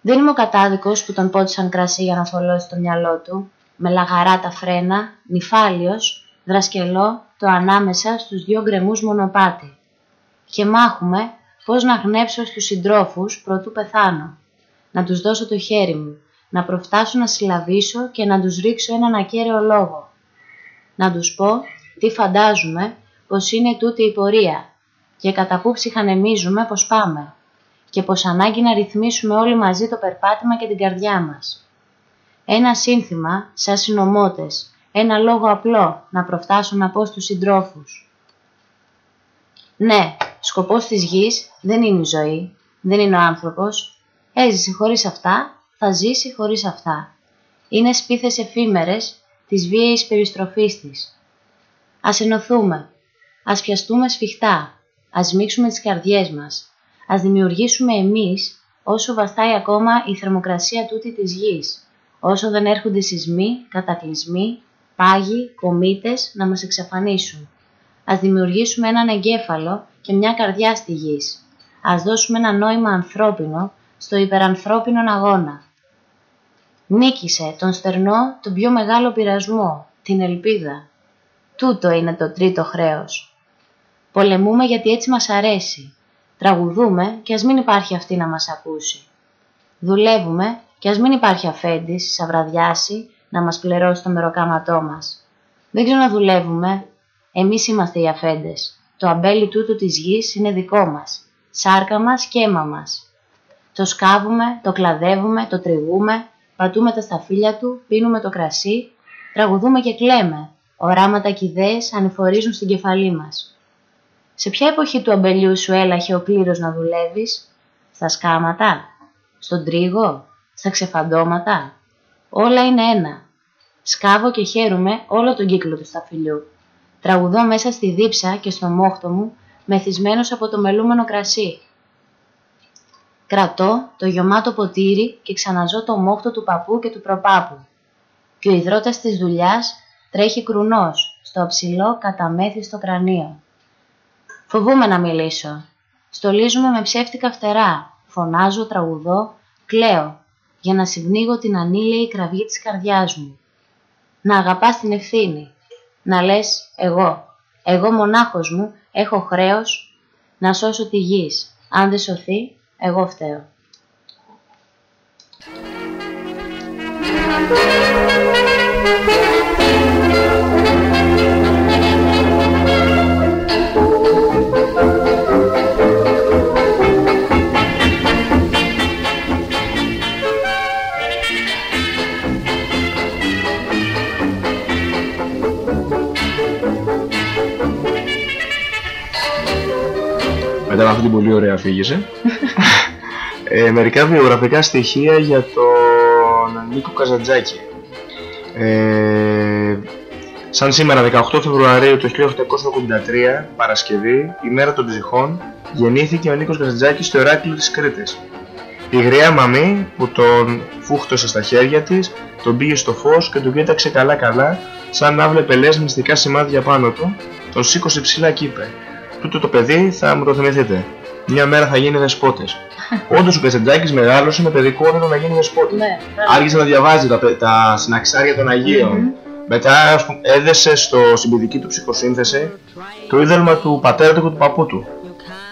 Δεν είμαι ο κατάδικος που τον πότισαν κρασί για να θολώσει το μυαλό του, με λαγαρά τα φρένα, νυφάλιος, δρασκελό, το ανάμεσα στους δυο γκρεμούς μονοπάτι. Και μάχουμε πώς να γνέψω στους συντρόφους προτού πεθάνω. Να τους δώσω το χέρι μου, να προφτάσω να συλλαβήσω και να τους ρίξω έναν ακέραιο λόγο. Να τους πω τι φαντάζουμε πως είναι τούτη η πορεία και κατά πού ψυχανεμίζουμε πως πάμε και πως ανάγκη να ρυθμίσουμε όλοι μαζί το περπάτημα και την καρδιά μας. Ένα σύνθημα, σαν συνομότες, ένα λόγο απλό να προφτάσω να πω στους συντρόφους. Ναι, σκοπός της γης δεν είναι η ζωή, δεν είναι ο άνθρωπος. Έζησε χωρίς αυτά, θα ζήσει χωρίς αυτά. Είναι σπίθες εφήμερες της βίαιης περιστροφής της. Ας ενωθούμε, ας πιαστούμε σφιχτά, ας μίξουμε τις καρδιές μας, ας δημιουργήσουμε εμείς όσο βαστάει ακόμα η θερμοκρασία τούτη της γης, όσο δεν έρχονται σεισμοί, κατακλυσμοί, πάγοι, κομήτες να μας εξαφανίσουν. Ας δημιουργήσουμε έναν εγκέφαλο και μια καρδιά στη γης. Ας δώσουμε ένα νόημα ανθρώπινο στο υπερανθρώπινον αγώνα. Νίκησε τον στερνό, τον πιο μεγάλο πειρασμό, την ελπίδα. Τούτο είναι το τρίτο χρέος. Πολεμούμε γιατί έτσι μας αρέσει. Τραγουδούμε και ας μην υπάρχει αυτή να μας ακούσει. Δουλεύουμε και ας μην υπάρχει αφέντης, σαβραδιάσει, να μας πληρώσει το μεροκάματό μας. Δεν ξαναδουλεύουμε. Εμείς είμαστε οι αφέντες. Το αμπέλι τούτου της γης είναι δικό μας. Σάρκα μας και αίμα μας. Το σκάβουμε, το κλαδεύουμε, το τριγούμε, πατούμε τα σταφύλια του, πίνουμε το κρασί, τραγουδούμε και κλαίμε. Οράματα και ιδέες ανηφορίζουν στην κεφαλή μας. Σε ποια εποχή του αμπελιού σου έλαχε ο κλήρος να δουλεύεις; Στα σκάματα; Στον τρίγο; Στα ξεφαντώματα; Όλα είναι ένα. Σκάβω και χαίρομαι όλο τον κύκλο του σταφυλιού. Τραγουδώ μέσα στη δίψα και στο μόχτο μου, μεθυσμένος από το μελούμενο κρασί. Κρατώ το γιωμάτο ποτήρι και ξαναζώ το μόχτο του παππού και του προπάπου. Και ο υδρότας της δουλειάς τρέχει κρουνός στο ψηλό καταμέθιστο κρανίο. Φοβούμαι να μιλήσω. Στολίζουμε με ψεύτικα φτερά. Φωνάζω, τραγουδώ, κλαίω για να συμπνίγω την ανήλαιη κραυγή της καρδιάς μου. Να αγαπάς την ευθύνη. Να λες εγώ, εγώ μονάχος μου έχω χρέος να σώσω τη γης. Αν δεν σωθεί, εγώ φταίω. Μετά από αυτή την πολύ ωραία αφήγηση. ε, μερικά βιογραφικά στοιχεία για τον Νίκο Καζαντζάκη. Ε, σαν σήμερα 18 Φεβρουαρίου του 1883, Παρασκευή, ημέρα των ψυχών, γεννήθηκε ο Νίκος Καζαντζάκης στο Εράκλειο της Κρήτης. Η γριά μαμή που τον φούχτωσε στα χέρια της, τον πήγε στο φως και τον κοίταξε καλά καλά, σαν να βλέπε λες μυστικά σημάδια πάνω του, τον σήκωσε ψηλά και είπε «Τούτο το παιδί θα μου το θυμηθείτε. μια μέρα θα γίνει δεσπότες. Όντως ο Καζαντζάκης μεγάλωσε με παιδικό όνειρο να γίνει δεσπότης. Ναι, Άρχισε να διαβάζει τα, πε- τα συναξάρια των Αγίων. Μετά ας πούμε, έδεσε στο, στην παιδική του ψυχοσύνθεση το ίδρυμα του πατέρα του και του παππού του.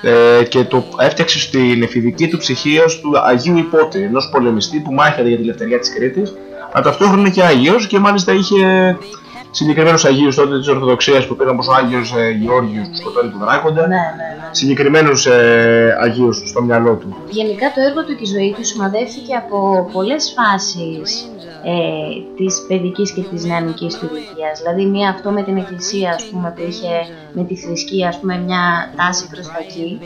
Ε, και το έφτιαξε στην εφηβική του ψυχή ως του Αγίου Υπότη, ενός πολεμιστή που μάχεται για τη ελευθερία της Κρήτης, αλλά ταυτόχρονα είναι και Άγιος και μάλιστα είχε συγκεκριμένους Αγίους τότε της Ορθοδοξίας που πήγαν όπως ο Άγιος ε, Γεώργιος που σκοτώνει του Δράκοντα, Ναι, ναι, ναι. συγκεκριμένους ε, Αγίους στο μυαλό του. Γενικά το έργο του και η ζωή του σημαδεύτηκε από πολλές φάσεις ε, της παιδικής και της νεανικής του ηλικίας. Δηλαδή μία αυτό με την εκκλησία ας πούμε, που είχε με τη θρησκεία ας πούμε, μια τάση προς τα εκεί.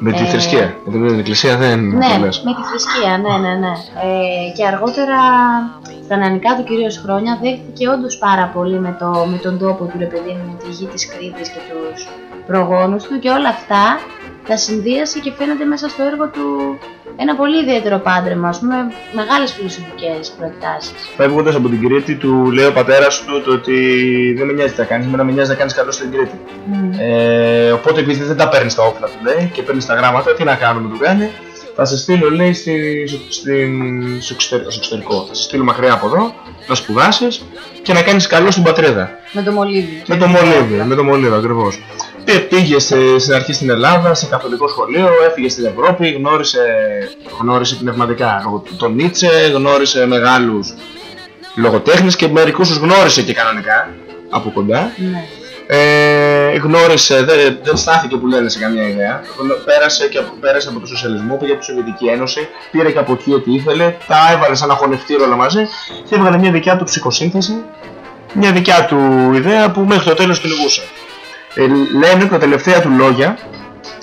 Με τη Ε, θρησκεία. Γιατί με την εκκλησία δεν Ναι, το λες. με τη θρησκεία, ναι, ναι, ναι. Ε, και αργότερα, στα νεανικά του κυρίως χρόνια, δέχτηκε όντως πάρα πολύ με, το, με τον τόπο του, ρε παιδί μου, με τη γη της Κρήτης και τους προγόνους του και όλα αυτά τα συνδύασε και φαίνεται μέσα στο έργο του ένα πολύ ιδιαίτερο πάντρεμα, ας πούμε, μεγάλες φιλοσοφικές προεκτάσεις. Φεύγοντας από την Κρήτη, του λέει ο πατέρας του το ότι δεν με νοιάζει τι θα κάνεις, εμένα με νοιάζει να κάνεις καλό στην Κρήτη. Ε, οπότε επειδή δεν τα παίρνεις τα όπλα του λέει και παίρνεις τα γράμματα, τι να κάνουμε, του κάνει. Θα σε στείλω, λέει, στη, στην, στο, εξωτερικό, στο εξωτερικό. Θα σε στείλω μακριά από εδώ, να σπουδάσεις και να κάνεις καλό στην πατρίδα. Με το μολύβι. Με το μολύβι, με το μολύβι ακριβώς. Και πήγες σε, στην αρχή στην Ελλάδα, σε καθολικό σχολείο, έφυγες στην Ευρώπη, γνώρισε, γνώρισε πνευματικά λόγω του- τον Νίτσε, γνώρισε μεγάλους λογοτέχνες και μερικούς τους γνώρισε και κανονικά από κοντά. Ναι. Ε, γνώρισε, δεν, δεν στάθηκε που λένε σε καμία ιδέα. Γνω- Πέρασε, και, από- πέρασε από το σοσιαλισμό, πήγε από τη Σοβιετική Ένωση, πήρε και από εκεί ό,τι ήθελε, τα έβαλε σαν ένα χωνευτήριο όλα μαζί και έβγαλε μια δικιά του ψυχοσύνθεση, μια δικιά του ιδέα που μέχρι το τέλος κυνηγούσε. Ε, λένε τα τελευταία του λόγια,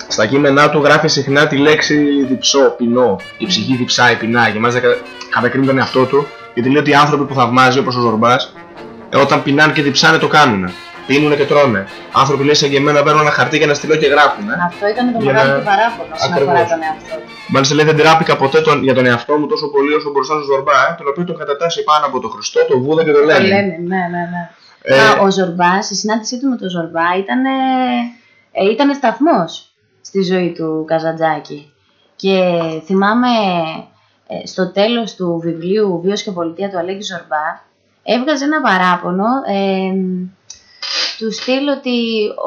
στα κείμενά του γράφει συχνά τη λέξη διψώ, πεινώ, η ψυχή διψάει, πεινάει και μάλιστα κα- κατακρίνει τον εαυτό του γιατί λέει ότι οι άνθρωποι που θαυμάζει όπως ο Ζορμπάς ε, όταν πεινάνε και διψάνε το κάνουν. Πίνουνε και τρώνε. Άνθρωποι λέει σαν και εμένα παίρνουν ένα χαρτί και ένα στυλό και γράφουν. Αυτό ήταν το Για μεγάλο να- του παράπονο όσον Ακριβώς. αφορά τον εαυτό του. Μάλιστα λέει δεν τράπηκα ποτέ τον, για τον εαυτό μου τόσο πολύ όσο μπροστά στο Ζορμπά, ε, τον οποίο τον κατατάσσει πάνω από τον Χριστό, τον Βούδα και τον Το Λένιν. λένε, ναι, ναι, ναι. Ε, Α, ο Ζορμπάς, η συνάντησή του με τον Ζορμπά ήταν, ε, ήταν σταθμός στη ζωή του Καζαντζάκη. Και θυμάμαι ε, στο τέλος του βιβλίου «Βίος και πολιτεία» του Αλέξη Ζορμπά έβγαζε ένα παράπονο ε, του στείλ ότι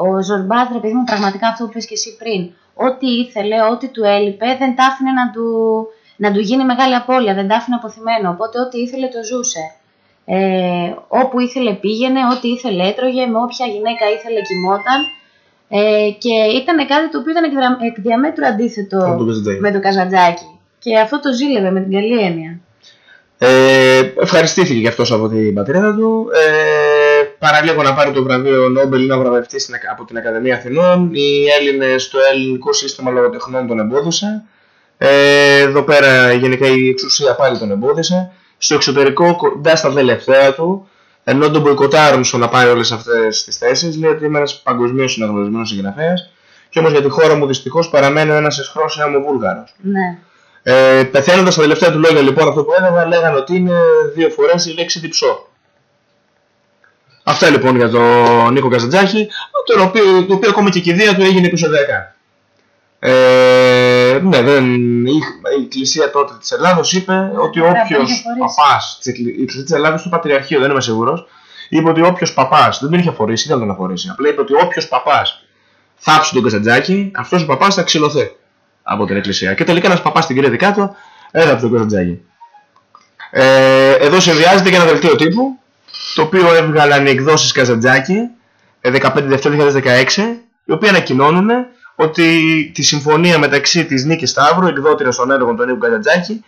ο Ζορμπάς, ρε παιδί μου, πραγματικά αυτό που πες και εσύ πριν, ό,τι ήθελε, ό,τι του έλειπε, δεν τα άφηνε να του, να του γίνει μεγάλη απώλεια, δεν τα άφηνε αποθυμένο. Οπότε ό,τι ήθελε το ζούσε. Ε, όπου ήθελε πήγαινε, ό,τι ήθελε έτρωγε, με όποια γυναίκα ήθελε κοιμόταν. Ε, και ήταν κάτι το οποίο ήταν εκ, δρα- εκ διαμέτρου αντίθετο Από τον Καζαντζάκη. με τον Καζαντζάκη. Και αυτό το ζήλευε με την καλή έννοια. Ε, ευχαριστήθηκε και αυτός από την πατρίδα του. Ε, παραλίγο να πάρει το βραβείο Νόμπελ ή να βραβευτεί στην, Ακα- από την Ακαδημία Αθηνών. Οι Έλληνες στο ελληνικό σύστημα λογοτεχνών τον εμπόδισαν. Ε, εδώ πέρα γενικά η εξουσία πάλι τον εμπόδισε. Στο εξωτερικό κοντά στα τελευταία του, ενώ τον μποϊκοτάρουν στο να πάρει όλες αυτές τις θέσεις, λέει ότι είμαι ένας παγκοσμίως συναγνωρισμένος συγγραφέας και όμως για τη χώρα μου δυστυχώς παραμένει ένας εσχρός Βούλγαρος. Ναι. Ε, Πεθαίνοντας τα τελευταία του λόγια λοιπόν αυτό που έλεγα, λέγανε ότι είναι δύο φορές η λέξη διψώ. Αυτά λοιπόν για τον Νίκο Καζαντζάκη, το οποίο, το οποίο ακόμα και η κηδεία του έγινε επεισοδιακά. Ε, ναι, δεν, η, η Εκκλησία τότε της Ελλάδος είπε ότι όποιος διαφορές. παπάς, της Εκκλη- η Εκκλησία της Ελλάδος στο Πατριαρχείο, δεν είμαι σίγουρος, είπε ότι όποιος παπάς, δεν τον είχε αφορήσει, δεν τον αφορήσει, απλά είπε ότι όποιος παπάς θάψει τον Καζαντζάκη, αυτός ο παπάς θα ξυλωθεί από την Εκκλησία. Και τελικά ένας παπάς στην Κρήτη κάτω έδαψε τον Καζαντζάκη. Ε, εδώ συνδυάζεται και ένα δελτίο τύπου, το οποίο έβγαλαν οι εκδόσεις Καζαντζάκη, ε, 15 Δευτέρα 2016, οι οποίοι ανακοινώνουν ότι τη συμφωνία μεταξύ της Νίκης Σταύρου, εκδότηρας των έργων του Νίκου Καζαντζάκη,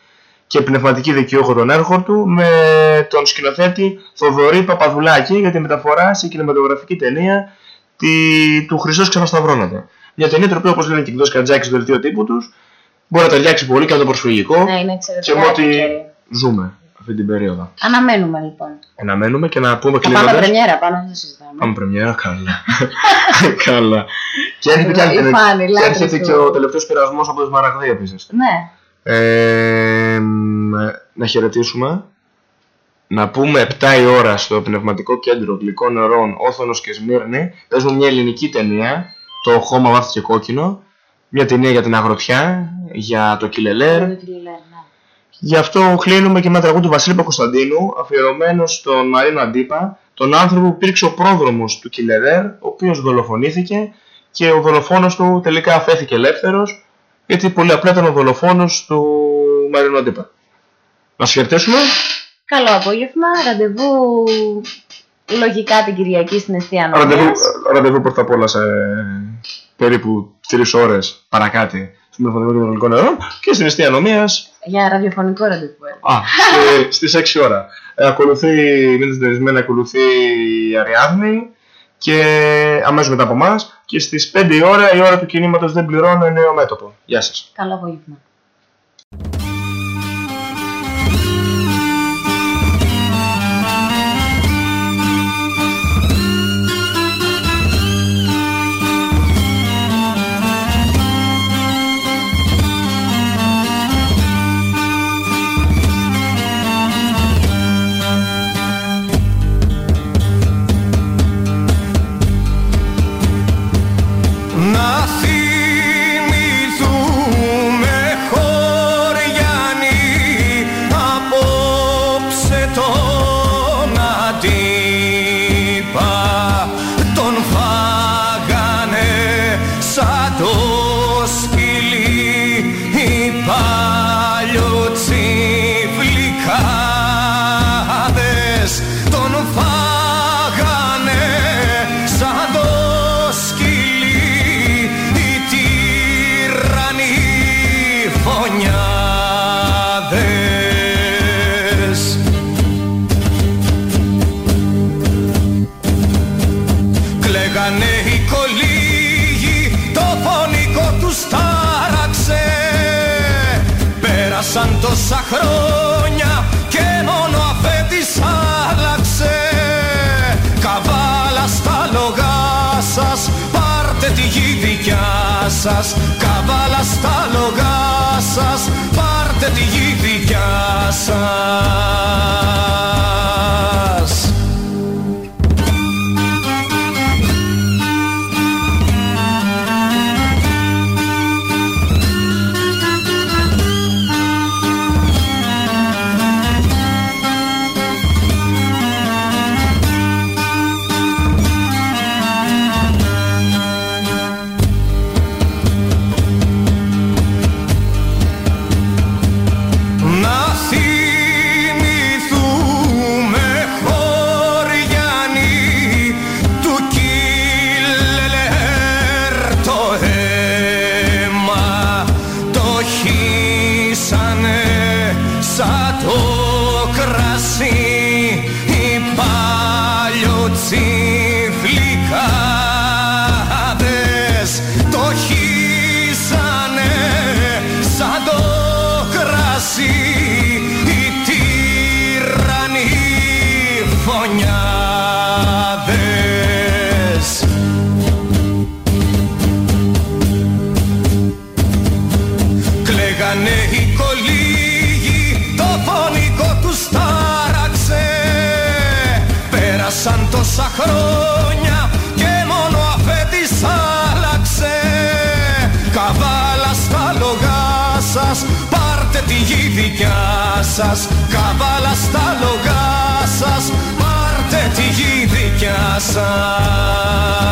και πνευματική δικαιούχο των έργων του, με τον σκηνοθέτη Θοδωρή Παπαδουλάκη για τη μεταφορά σε κινηματογραφική ταινία τη, του Χριστός Ξανασταυρώνεται. Μια ταινία την οποία, όπως λένε και οι εκδόσεις Καζαντζάκης στο δελτίο τύπου τους, μπορεί να ταιριάξει πολύ και από το προσφυγικό Ναι, είναι και εξαιρετικά. με ό,τι επικαιρή. ζούμε αυτή την περίοδο. Αναμένουμε λοιπόν. Να μένουμε και να πούμε Θα πάμε κλείνοντας. πρεμιέρα πάνω, δεν το συζητάμε. Πάμε πρεμιέρα, καλά. καλά. Και έρχεται, και, Η άλλη- Φάνη, και λάτρης έρχεται του. και ο τελευταίος πειρασμός από τη Σμαραγδί επίσης. Ναι. Ε, μ, να χαιρετήσουμε. Να πούμε 7 η ώρα στο Πνευματικό Κέντρο Γλυκών Νερών Όθωνος και Σμύρνη. Παίζουν μια ελληνική ταινία, το χώμα βάφτηκε κόκκινο. μια ταινία για την αγροτιά, για το Κιλελέρ. Το Κιλελέρ, ναι. Γι' αυτό κλείνουμε και με ένα τραγούδι του Βασίλη Πακοσταντίνου, αφιερωμένο στον Μαρίνο Αντίπα, τον άνθρωπο που υπήρξε ο πρόδρομος του Κιλελέρ, ο οποίος δολοφονήθηκε και ο δολοφόνος του τελικά αφέθηκε ελεύθερος, γιατί πολύ απλά ήταν ο δολοφόνος του Μαρίνο Αντίπα. Να σας χαιρετήσουμε. Καλό απόγευμα, ραντεβού λογικά την Κυριακή στην αιστεία Ραντεβού, Ανομίας. ραντεβού πρώτα απ' όλα σε περίπου 3 ώρες παρακάτι στο Μορφωτικό και Ελληνικό Νερό και στην αιστεία Ανομίας Για ραδιοφωνικό ραντεβού. ε. Α, στη- στις 6 ώρα. Ε, ακολουθεί, μείνετε συντονισμένοι, ακολουθεί η Αριάδνη και αμέσως μετά από εμάς και στις 5 η ώρα η ώρα του κινήματος δεν πληρώνω νέο μέτωπο. Γεια σας. Καλό απόγευμα. Σας Καβάλα στα λογά σας, πάρτε τη γη δικιά σας δικιά σας Καβάλα στα λογά σας, πάρτε τη γη δικιά σας